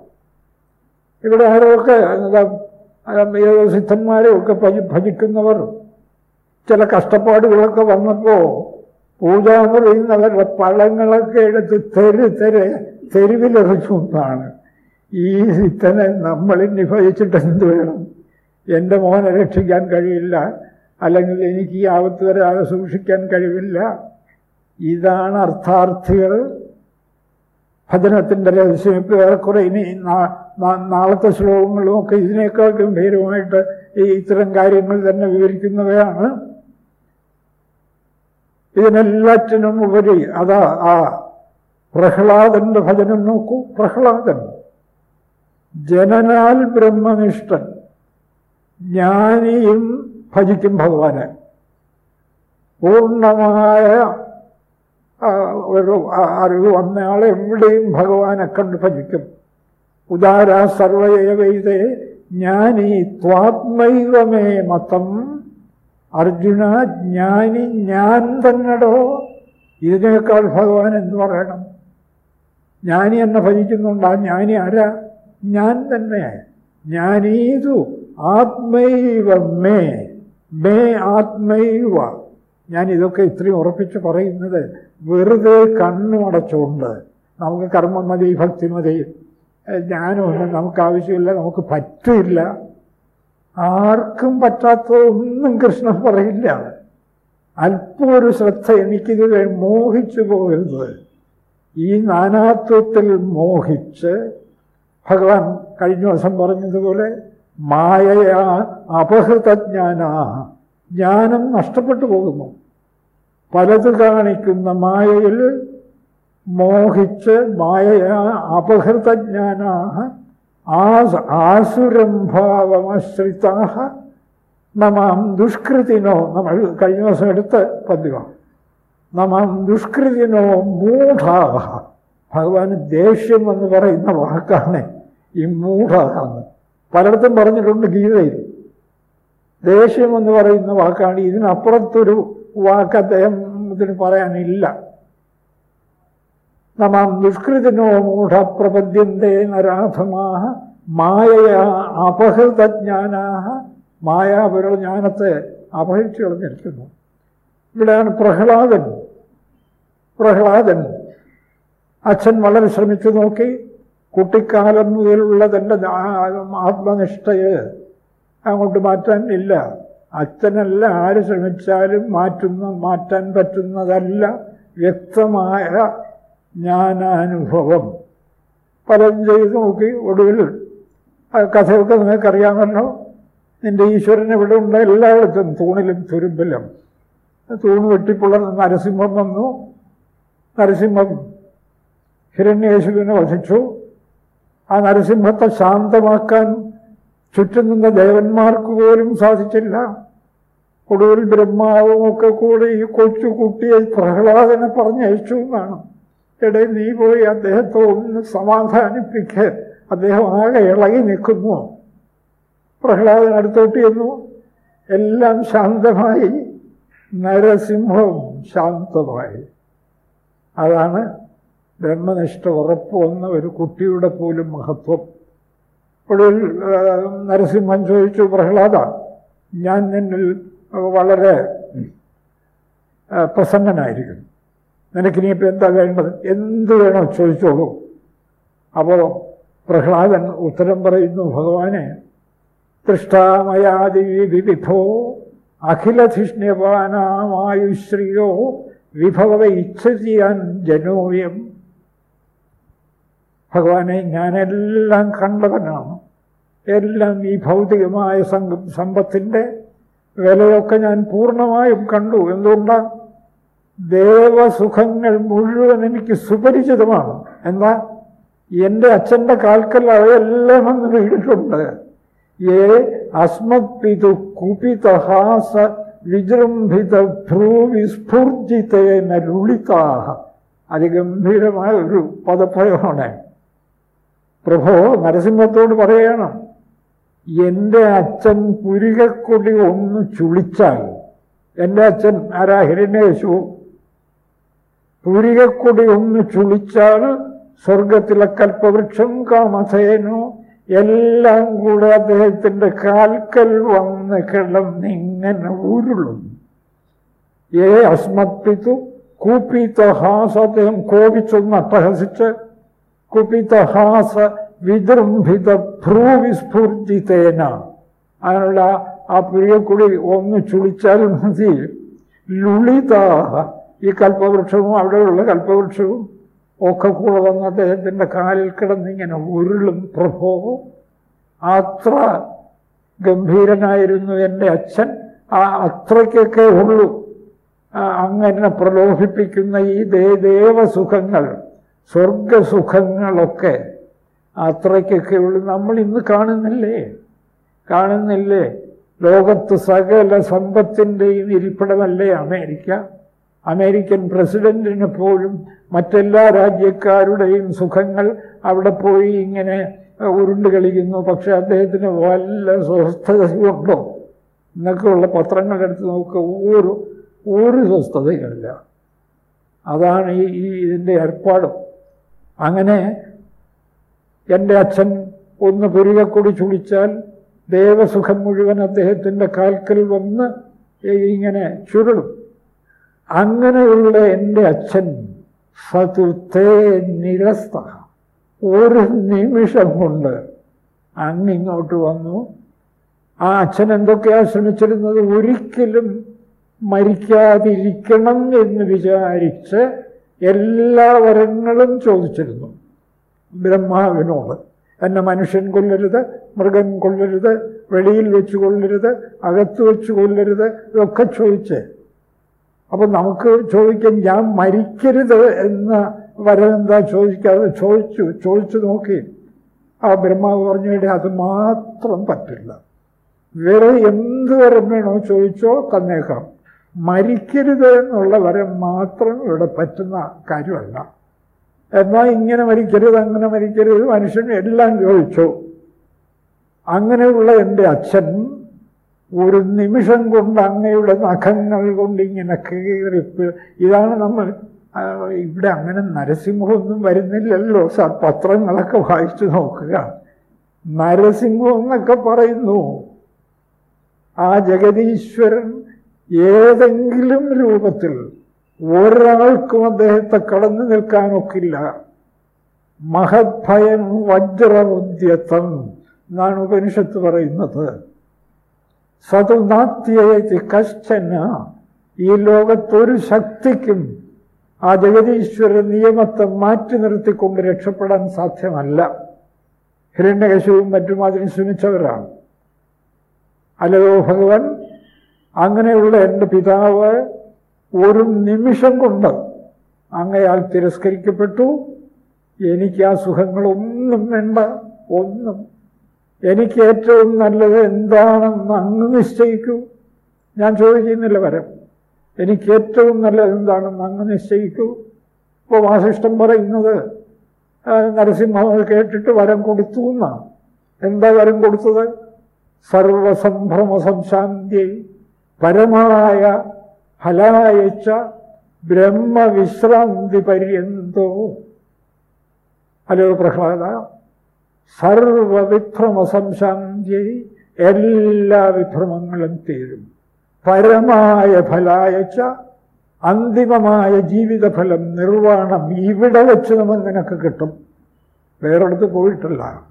ഇവിടെ ആരൊക്കെ എന്താ സിദ്ധന്മാരെയൊക്കെ ഭജി ഭജിക്കുന്നവർ ചില കഷ്ടപ്പാടുകളൊക്കെ വന്നപ്പോൾ പൂജാമുറിയുന്നവരുടെ പഴങ്ങളൊക്കെ എടുത്ത് തെരു തെര തെരുവിലെറിച്ചു ഈ സിത്തനെ നമ്മൾ നിഭവിച്ചിട്ട് എന്ത് വേണം? എന്റെ മോനെ രക്ഷിക്കാൻ കഴിയില്ല. അല്ലെങ്കിൽ എനിക്ക് ഈ ആപത്ത് വരാതെ സൂക്ഷിക്കാൻ കഴിവില്ല. ഇതാണ് അർത്ഥാർത്ഥികൾ. ഭജനത്തിന്റെ രഹസ്യം ഇപ്പോൾ ഏറെക്കുറെ ഇനി നാളത്തെ ശ്ലോകങ്ങളും ഒക്കെ ഇതിനേക്കാൾ ഗംഭീരമായിട്ട് ഈ ഇത്തരം കാര്യങ്ങൾ തന്നെ വിവരിക്കുന്നവയാണ്. ഇതിനെല്ലാറ്റിനും ഉപരി അതാ ആ പ്രഹ്ലാദന്റെ ഭജനം നോക്കൂ പ്രഹ്ലാദൻ. ജനനാൽ ബ്രഹ്മനിഷ്ഠൻ. ജ്ഞാനിയും ഭജിക്കും ഭഗവാനെ. പൂർണമായ ഒരു അറിവ് വന്നയാളെ എവിടെയും ഭഗവാനെ കണ്ട് ഭജിക്കും. ഉദാര സർവയവൈതേ ജ്ഞാനി ത്വാത്മൈവമേ മതം. അർജുന ജ്ഞാനി ഞാൻ തന്നെടോ. ഇതിനേക്കാൾ ഭഗവാൻ എന്ന് പറയണം? ജ്ഞാനി എന്നെ ഭജിക്കുന്നുണ്ട്. ആ ജ്ഞാനി ആരാ? ഞാൻ തന്നെ ജ്ഞാനീതു ആത്മൈവ മേ. മേ ആത്മൈവ. ഞാൻ ഇതൊക്കെ ഇത്രയും ഉറപ്പിച്ച് പറയുന്നത് വെറുതെ കണ്ണുമടച്ചുകൊണ്ട് നമുക്ക് കർമ്മം മതി ഭക്തി മതി ഏഹ് ജ്ഞാനമൊന്നും നമുക്ക് ആവശ്യമില്ല നമുക്ക് പറ്റില്ല. ആർക്കും പറ്റാത്തതൊന്നും കൃഷ്ണൻ പറയില്ല. അല്പം ഒരു ശ്രദ്ധ എനിക്കിത് മോഹിച്ചു പോകരുത്. ഈ നാനാത്വത്തിൽ മോഹിച്ച് ഭഗവാൻ കഴിഞ്ഞ ദിവസം പറഞ്ഞതുപോലെ മായയാ അപഹൃതജ്ഞാന ജ്ഞാനം നഷ്ടപ്പെട്ടു പോകുന്നു. പലത് കാണിക്കുന്ന മായയിൽ മോഹിച്ച് മായയാ അപഹൃതജ്ഞാന ആസ് ആസുരം നമാം ദുഷ്കൃതിനോ നമ്മൾ കഴിഞ്ഞ ദിവസം എടുത്ത് പദ്യം നമാം ദുഷ്കൃതിനോ മൂഢാഹ. ഭഗവാന് ദേഷ്യം എന്ന് പറയുന്ന വാക്കാണ് ഈ മൂഢാന്ന് പലയിടത്തും പറഞ്ഞിട്ടുണ്ട് ഗീതയിൽ. ദേഷ്യം എന്ന് പറയുന്ന വാക്കാണ്. ഇതിനപ്പുറത്തൊരു വാക്ക് അദ്ദേഹത്തിന് പറയാനില്ല. നമാം ദുഷ്കൃതിനോ മൂഢപ്രപദ്യന്തേ നരാധമാഹ മായയാ അപഹൃതജ്ഞാനാഹ. മായാപുര ജ്ഞാനത്തെ അപഹരിച്ചു കളഞ്ഞിരിക്കുന്നു. ഇവിടെയാണ് പ്രഹ്ലാദൻ. പ്രഹ്ലാദൻ അച്ഛൻ വളരെ ശ്രമിച്ചു നോക്കി. കുട്ടിക്കാലം മുതലുള്ള തന്റെ ആത്മനിഷ്ഠയെ അങ്ങോട്ട് മാറ്റാൻ ഇല്ല. അച്ഛനല്ല ആര് ശ്രമിച്ചാലും മാറ്റുന്ന മാറ്റാൻ പറ്റുന്നതല്ല വ്യക്തമായ ജ്ഞാനാനുഭവം. പലതും ചെയ്ത് നോക്കി ഒടുവിൽ ആ കഥയൊക്കെ നിങ്ങൾക്കറിയാമല്ലോ നിന്റെ ഈശ്വരൻ ഇവിടെ ഉണ്ട് എല്ലായിടത്തും തൂണിലും തുരുമ്പിലും. തൂണ് വെട്ടിപ്പുള്ള നരസിംഹം വന്നു. നരസിംഹം ഹിരണ്യേശുവിനെ വധിച്ചു. ആ നരസിംഹത്തെ ശാന്തമാക്കാൻ ചുറ്റും നിന്ന ദേവന്മാർക്ക് പോലും സാധിച്ചില്ല. ഒടുവിൽ ബ്രഹ്മാവും ഒക്കെ കൂടി ഈ കൊച്ചു കുട്ടിയെ പ്രഹ്ലാദനെ പറഞ്ഞയച്ചു എന്നാണ്. ഇടയിൽ നീ പോയി അദ്ദേഹത്തെ ഒന്ന് സമാധാനിപ്പിക്ക്. അദ്ദേഹം ആകെ ഇളകി നിൽക്കുന്നു. പ്രഹ്ലാദൻ അടുത്തോട്ട് ചെന്നു. എല്ലാം ശാന്തമായി. നരസിംഹവും ശാന്തമായി. അതാണ് ബ്രഹ്മനിഷ്ഠ ഉറപ്പ് വന്ന ഒരു കുട്ടിയുടെ പോലും മഹത്വം. ഒടുവിൽ നരസിംഹം ചോദിച്ചു പ്രഹ്ലാദ ഞാൻ നിന്നിൽ വളരെ പ്രസന്നനായിരിക്കുന്നു. നിനക്കിനിയിപ്പോൾ എന്താ വേണ്ടത്? എന്ത് വേണോ ചോദിച്ചോളൂ അപ്പോൾ പ്രഹ്ലാദൻ ഉത്തരം പറയുന്നു ഭഗവാനെ തൃഷ്ടാമയാദിവി വിവിധോ അഖിലധിഷ്ണ്യവാനാമായുശ്രീയോ വിഭവ ഇച്ഛതിയാൻ ജനോയം. ഭഗവാനെ ഞാനെല്ലാം കണ്ടവനാണ്. എല്ലാം ഈ ഭൗതികമായ സമ്പത്തിന്റെ വിലയൊക്കെ ഞാൻ പൂർണമായും കണ്ടു. എന്തുകൊണ്ടാണ് ദേവസുഖങ്ങൾ മുഴുവൻ എനിക്ക് സുപരിചിതമാണ്. എന്നാ എന്റെ അച്ഛന്റെ കാൽക്കൽ അവയെല്ലാം അന്ന് വീണിട്ടുണ്ട്. ഏ അസ്മത്പിതു കുപിതഹാസ വിജൃംഭിത ഭ്രൂവിസ്ഫൂർജിതേന ലുളിതാഹ. അതിഗംഭീരമായ ഒരു പദപ്രയോഗമാണ്. പ്രഭോ നരസിംഹത്തോട് പറയണം എന്റെ അച്ഛൻ പുരികക്കൊടി ഒന്ന് ചുളിച്ചാൽ എന്റെ അച്ഛൻ ആരാ ഹിരണ്യേശു പുരികക്കൊടി ഒന്ന് ചുളിച്ചാൽ സ്വർഗത്തിലെ കൽപ്പവൃക്ഷം കാമസേനോ. എല്ലാം കൂടെ അദ്ദേഹത്തിന്റെ കാൽക്കൽ വന്ന് കിടന്നിങ്ങനെ ഉരുളും ഏ അസ്മത്പിത്തു കൂപ്പീത്ത ഹാസ അദ്ദേഹം കോപിച്ചൊന്ന് അട്ടഹസിച്ച് കുപിതഹാസ വിജൃംഭിത ഭ്രൂവിസ്ഫൂർജിതേന അതിനുള്ള ആ പ്രിയക്കുടി ഒന്ന് ചുളിച്ചാൽ മതി. ലുളിതാഹ ഈ കൽപ്പവൃക്ഷവും അവിടെയുള്ള കൽപ്പവൃക്ഷവും ഒക്കെ കൂടെ വന്ന് അദ്ദേഹത്തിന്റെ കാലിൽ കിടന്നിങ്ങനെ ഉരുളും. പ്രഭോ അത്ര ഗംഭീരനായിരുന്നു എന്റെ അച്ഛൻ. ആ അത്രയ്ക്കൊക്കെ ഉള്ളൂ. അങ്ങനെ പ്രലോഭിപ്പിക്കുന്ന ഈ ദേവസുഖങ്ങൾ സ്വർഗസുഖങ്ങളൊക്കെ അത്രയ്ക്കൊക്കെ ഉള്ളൂ. നമ്മൾ ഇന്ന് കാണുന്നില്ലേ? കാണുന്നില്ലേ? ലോകത്ത് സകല സമ്പത്തിന്റെയും ഇരിപ്പിടമല്ലേ അമേരിക്ക? അമേരിക്കൻ പ്രസിഡന്റിന് പോലും മറ്റെല്ലാ രാജ്യക്കാരുടെയും സുഖങ്ങൾ അവിടെ പോയി ഇങ്ങനെ ഉരുണ്ട് കളിക്കുന്നു. പക്ഷെ അദ്ദേഹത്തിന് വല്ല സ്വസ്ഥതയുണ്ടോ? എന്നൊക്കെയുള്ള പത്രങ്ങൾ എടുത്ത് നോക്കുക ഒരു ഒരു സ്വസ്ഥതയുമില്ല. അതാണ് ഈ ഇതിന്റെ ഏർപ്പാടും. അങ്ങനെ എന്റെ അച്ഛൻ ഒന്ന് പുരികക്കൊടി ചുളിച്ചാൽ ദേവസുഖം മുഴുവൻ അദ്ദേഹത്തിന്റെ കാൽക്കൽ വന്ന് ഇങ്ങനെ ചുരുളും. അങ്ങനെയുള്ള എന്റെ അച്ഛൻ സതുത്തേ നിരസ്ത. ഒരു നിമിഷം കൊണ്ട് അങ്ങിങ്ങോട്ട് വന്നു. ആ അച്ഛൻ എന്തൊക്കെയാണ് ശ്രമിച്ചിരുന്നത്? ഒരിക്കലും മരിക്കാതിരിക്കണം എന്ന് വിചാരിച്ച് എല്ലാ വരങ്ങളും ചോദിച്ചിരുന്നു. ബ്രഹ്മാവിനോട് എന്നെ മനുഷ്യൻ കൊല്ലരുത് മൃഗം കൊല്ലരുത് വെളിയിൽ വെച്ച് കൊല്ലരുത് അകത്ത് വെച്ച് കൊല്ലരുത് ഇതൊക്കെ ചോദിച്ച് അപ്പം നമുക്ക് ചോദിക്കാം ഞാൻ മരിക്കരുത് എന്ന് വരം എന്താ ചോദിക്കാതെ ചോദിച്ചു ചോദിച്ചു നോക്കി. ആ ബ്രഹ്മാവ് പറഞ്ഞിടെ അത് മാത്രം പറ്റില്ല. വേറെ എന്ത് വരം വേണോ ചോദിച്ചോ തന്നേക്കാം. മരിക്കരുത് എന്നുള്ള വരം മാത്രം ഇവിടെ പറ്റുന്ന കാര്യമല്ല. എന്നാൽ ഇങ്ങനെ മരിക്കരുത് അങ്ങനെ മരിക്കരുത് മനുഷ്യൻ എല്ലാം ചോദിച്ചു. അങ്ങനെയുള്ള എന്റെ അച്ഛൻ ഒരു നിമിഷം കൊണ്ട് അങ്ങയുടെ നഖങ്ങൾ കൊണ്ട് ഇങ്ങനെ കീറിപ്പ് ഇതാണ് നമ്മൾ ഇവിടെ അങ്ങനെ നരസിംഹമൊന്നും വരുന്നില്ലല്ലോ സാർ. പത്രങ്ങളൊക്കെ വായിച്ചു നോക്കുക. നരസിംഹം എന്നൊക്കെ പറയുന്നു. ആ ജഗതീശ്വരൻ ഏതെങ്കിലും രൂപത്തിൽ ഒരാൾക്കും അദ്ദേഹത്തെ കടന്നു നിൽക്കാനൊക്കില്ല. മഹദ്ഭയം വജ്രമുദ്യത്വം എന്നാണ് ഉപനിഷത്ത് പറയുന്നത്. സതുനാത്യേതി കശ്ചന ഈ ലോകത്തൊരു ശക്തിക്കും ആ ജഗതീശ്വര നിയമത്തെ മാറ്റി നിർത്തിക്കൊണ്ട് രക്ഷപ്പെടാൻ സാധ്യമല്ല. ഹിരണ്യകശുവും മറ്റും അതിന് ശ്രമിച്ചവരാണ് അല്ലയോ ഭഗവാൻ? അങ്ങനെയുള്ള എന്റെ പിതാവ് ഒരു നിമിഷം കൊണ്ട് അങ്ങയാൽ തിരസ്കരിക്കപ്പെട്ടു. എനിക്ക് ആ സുഖങ്ങളൊന്നും വേണ്ട ഒന്നും എനിക്ക് ഏറ്റവും നല്ലത് എന്താണെന്ന് അങ്ങ് നിശ്ചയിക്കൂ. ഞാൻ ചോദിക്കുന്നില്ല വരം എനിക്ക് ഏറ്റവും നല്ലത് എന്താണെന്ന് അങ്ങ് നിശ്ചയിക്കൂ. ഇപ്പോൾ വാസിഷ്ടം പറയുന്നത് നരസിംഹമത് കേട്ടിട്ട് വരം കൊടുത്തു എന്നാണ്. എന്താ വരം കൊടുത്തത്? സർവസംഭ്രമ സംശാന്തി പരമായ ഫലായച്ച ബ്രഹ്മവിശ്രാന്തി പര്യന്തോ. ഹലോ പ്രഹ്ലാദ. സർവവിഭ്രമ സംശാന്തി എല്ലാ വിഭ്രമങ്ങളും തീരും പരമായ ഫലായച്ച അന്തിമമായ ജീവിതഫലം നിർവാണം ഇവിടെ വെച്ച് നമ്മൾ നിനക്ക് കിട്ടും. വേറെടുത്ത് പോയിട്ടില്ല.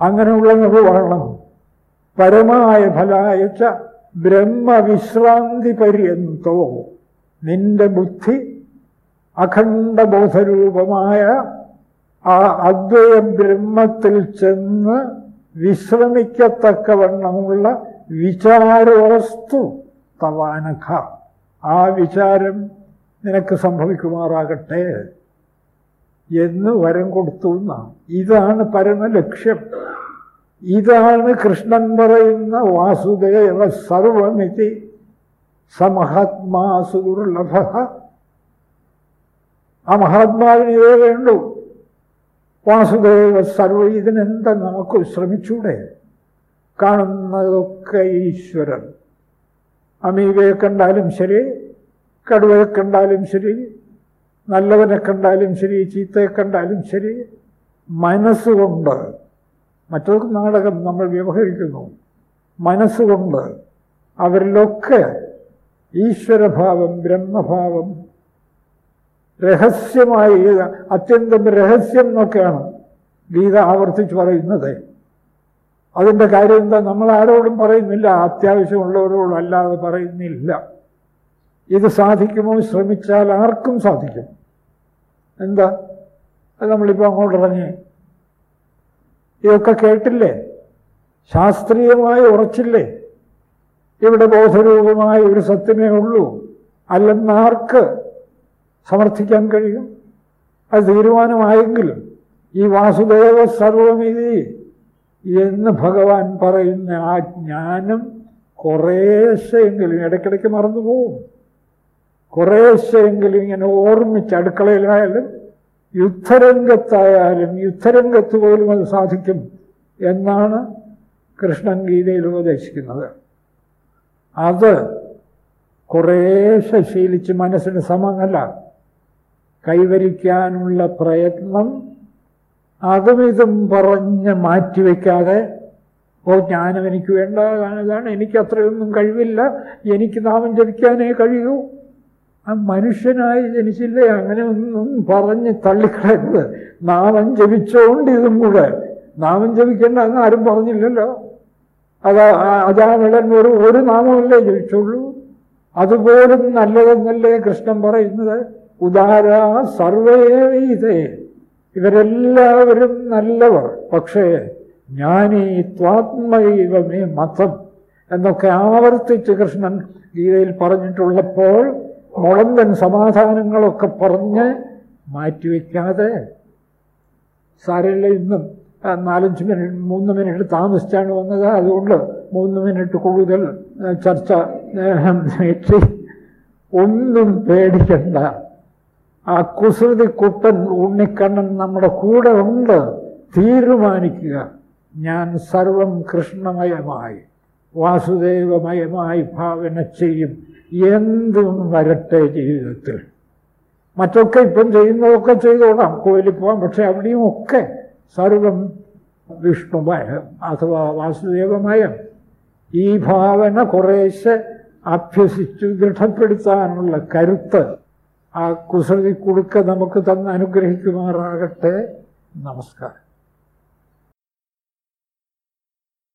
അങ്ങനെയുള്ള നിർവാണം പരമായ ഫലായച്ച ബ്രഹ്മവിശ്രാന്തി പര്യന്തോ. നിന്റെ ബുദ്ധി അഖണ്ഡബോധരൂപമായ ആ അദ്വയ ബ്രഹ്മത്തിൽ ചെന്ന് വിശ്രമിക്കത്തക്കവണ്ണമുള്ള വിചാരവസ്തു തവാനഖ. ആ വിചാരം നിനക്ക് സംഭവിക്കുമാറാകട്ടെ എന്ന് വരം കൊടുത്തു എന്നാണ്. ഇതാണ് പരമലക്ഷ്യം. ഇതാണ് കൃഷ്ണൻ പറയുന്ന വാസുദേവ സർവമിതി സമഹാത്മാസുദുർലഭ. ആ മഹാത്മാവിന് ഇതേ വേണ്ടു. വാസുദേവ സർവ ഇതിനെന്താ നമുക്ക് ശ്രമിച്ചൂടെ? കാണുന്നതൊക്കെ ഈശ്വരൻ. അമീവയെ കണ്ടാലും ശരി കടുവയെ കണ്ടാലും ശരി നല്ലവനെ കണ്ടാലും ശരി ചീത്തയെ കണ്ടാലും ശരി മനസ്സുകൊണ്ട്. മറ്റൊരു നാടകം നമ്മൾ വ്യവഹരിക്കുന്നു. മനസ്സുകൊണ്ട് അവരിലൊക്കെ ഈശ്വരഭാവം ബ്രഹ്മഭാവം രഹസ്യമായി അത്യന്തം രഹസ്യം എന്നൊക്കെയാണ് ഗീത ആവർത്തിച്ച് പറയുന്നത്. അതിന്റെ കാര്യം എന്താ? നമ്മൾ ആരോടും പറയുന്നില്ല. അത്യാവശ്യമുള്ളവരോടും അല്ലാതെ പറയുന്നില്ല. ഇത് സാധിക്കുമോ? ശ്രമിച്ചാൽ ആർക്കും സാധിക്കും. എന്താ? അത് നമ്മളിപ്പോൾ അങ്ങോട്ട് ഇറങ്ങി. ഇതൊക്കെ കേട്ടില്ലേ? ശാസ്ത്രീയമായി ഉറച്ചില്ലേ? ഇവിടെ ബോധരൂപമായ ഒരു സത്യമേ ഉള്ളൂ. അല്ലെന്നാർക്ക് സമർത്ഥിക്കാൻ കഴിയും. അത് തീരുമാനമായെങ്കിലും ഈ വാസുദേവ സർവമിതി എന്ന് ഭഗവാൻ പറയുന്ന ആ ജ്ഞാനം കുറേശ്ശെങ്കിലും ഇടയ്ക്കിടയ്ക്ക് മറന്നുപോകും കുറേശ്ശെങ്കിലും ഇങ്ങനെ ഓർമ്മിച്ച് അടുക്കളയിലായാലും യുദ്ധരംഗത്തായാലും യുദ്ധരംഗത്ത് പോലും അത് സാധിക്കും എന്നാണ് കൃഷ്ണൻ ഗീതയിൽ ഉപദേശിക്കുന്നത്. അത് കുറേശ്ശെ ശീലിച്ച് മനസ്സിന് സമമല്ല. കൈവരിക്കാനുള്ള പ്രയത്നം അതും ഇതും പറഞ്ഞ് മാറ്റിവെക്കാതെ ഓ ജ്ഞാനം എനിക്ക് വേണ്ട ഇതാണ് എനിക്ക് അത്രയൊന്നും കഴിവില്ല എനിക്ക് നാമം ജപിക്കാനേ കഴിയൂ. ആ മനുഷ്യനായി ജനിച്ചില്ലേ അങ്ങനെ ഒന്നും പറഞ്ഞ് തള്ളിക്കളയരുത്. നാമം ജപിച്ചോണ്ട് ഇതും കൂടെ. നാമം ജപിക്കേണ്ട എന്ന് ആരും പറഞ്ഞില്ലല്ലോ. അത് അജാമിളൻ ഒരു ഒരു നാമമല്ലേ ജപിച്ചുള്ളൂ? അതുപോലും നല്ലതെന്നല്ലേ കൃഷ്ണൻ പറയുന്നത്? ഉദാര സർവേവീതേ ഇവരെല്ലാവരും നല്ലവർ. പക്ഷേ ഞാനീ ത്വാത്മൈവമേ മതം എന്നൊക്കെ ആവർത്തിച്ച് കൃഷ്ണൻ ഗീതയിൽ പറഞ്ഞിട്ടുള്ളപ്പോൾ മുളന്തൻ സമാധാനങ്ങളൊക്കെ പറഞ്ഞ് മാറ്റിവെക്കാതെ സാരല്ല ഇന്നും നാലഞ്ച് മിനിറ്റ് മൂന്ന് മിനിറ്റ് താമസിച്ചാണ് വന്നത്. അതുകൊണ്ട് മൂന്ന് മിനിറ്റ് കൂടുതൽ ചർച്ച ഒന്നും പേടിക്കണ്ട. ആ കുസൃതി കുട്ടൻ ഉണ്ണിക്കണ്ണൻ നമ്മുടെ കൂടെ ഉണ്ട്. തീരുമാനിക്കുക. ഞാൻ സർവം കൃഷ്ണമയമായി വാസുദേവമയമായി ഭാവന ചെയ്യും. എന്തും വരട്ടെ ജീവിതത്തിൽ. മറ്റൊക്കെ ഇപ്പം ചെയ്യുന്നതൊക്കെ ചെയ്തോളാം. കോയിലിൽ പോകാം പക്ഷെ അവിടെയും ഒക്കെ സർവം വിഷ്ണുമയം അഥവാ വാസുദേവമയം. ഈ ഭാവന കുറേശ്ശെ അഭ്യസിച്ചു ദൃഢപ്പെടുത്താനുള്ള കരുത്ത് ആ കുസൃതി കുടുക്ക നമുക്ക് തന്ന് അനുഗ്രഹിക്കുമാറാകട്ടെ. നമസ്കാരം.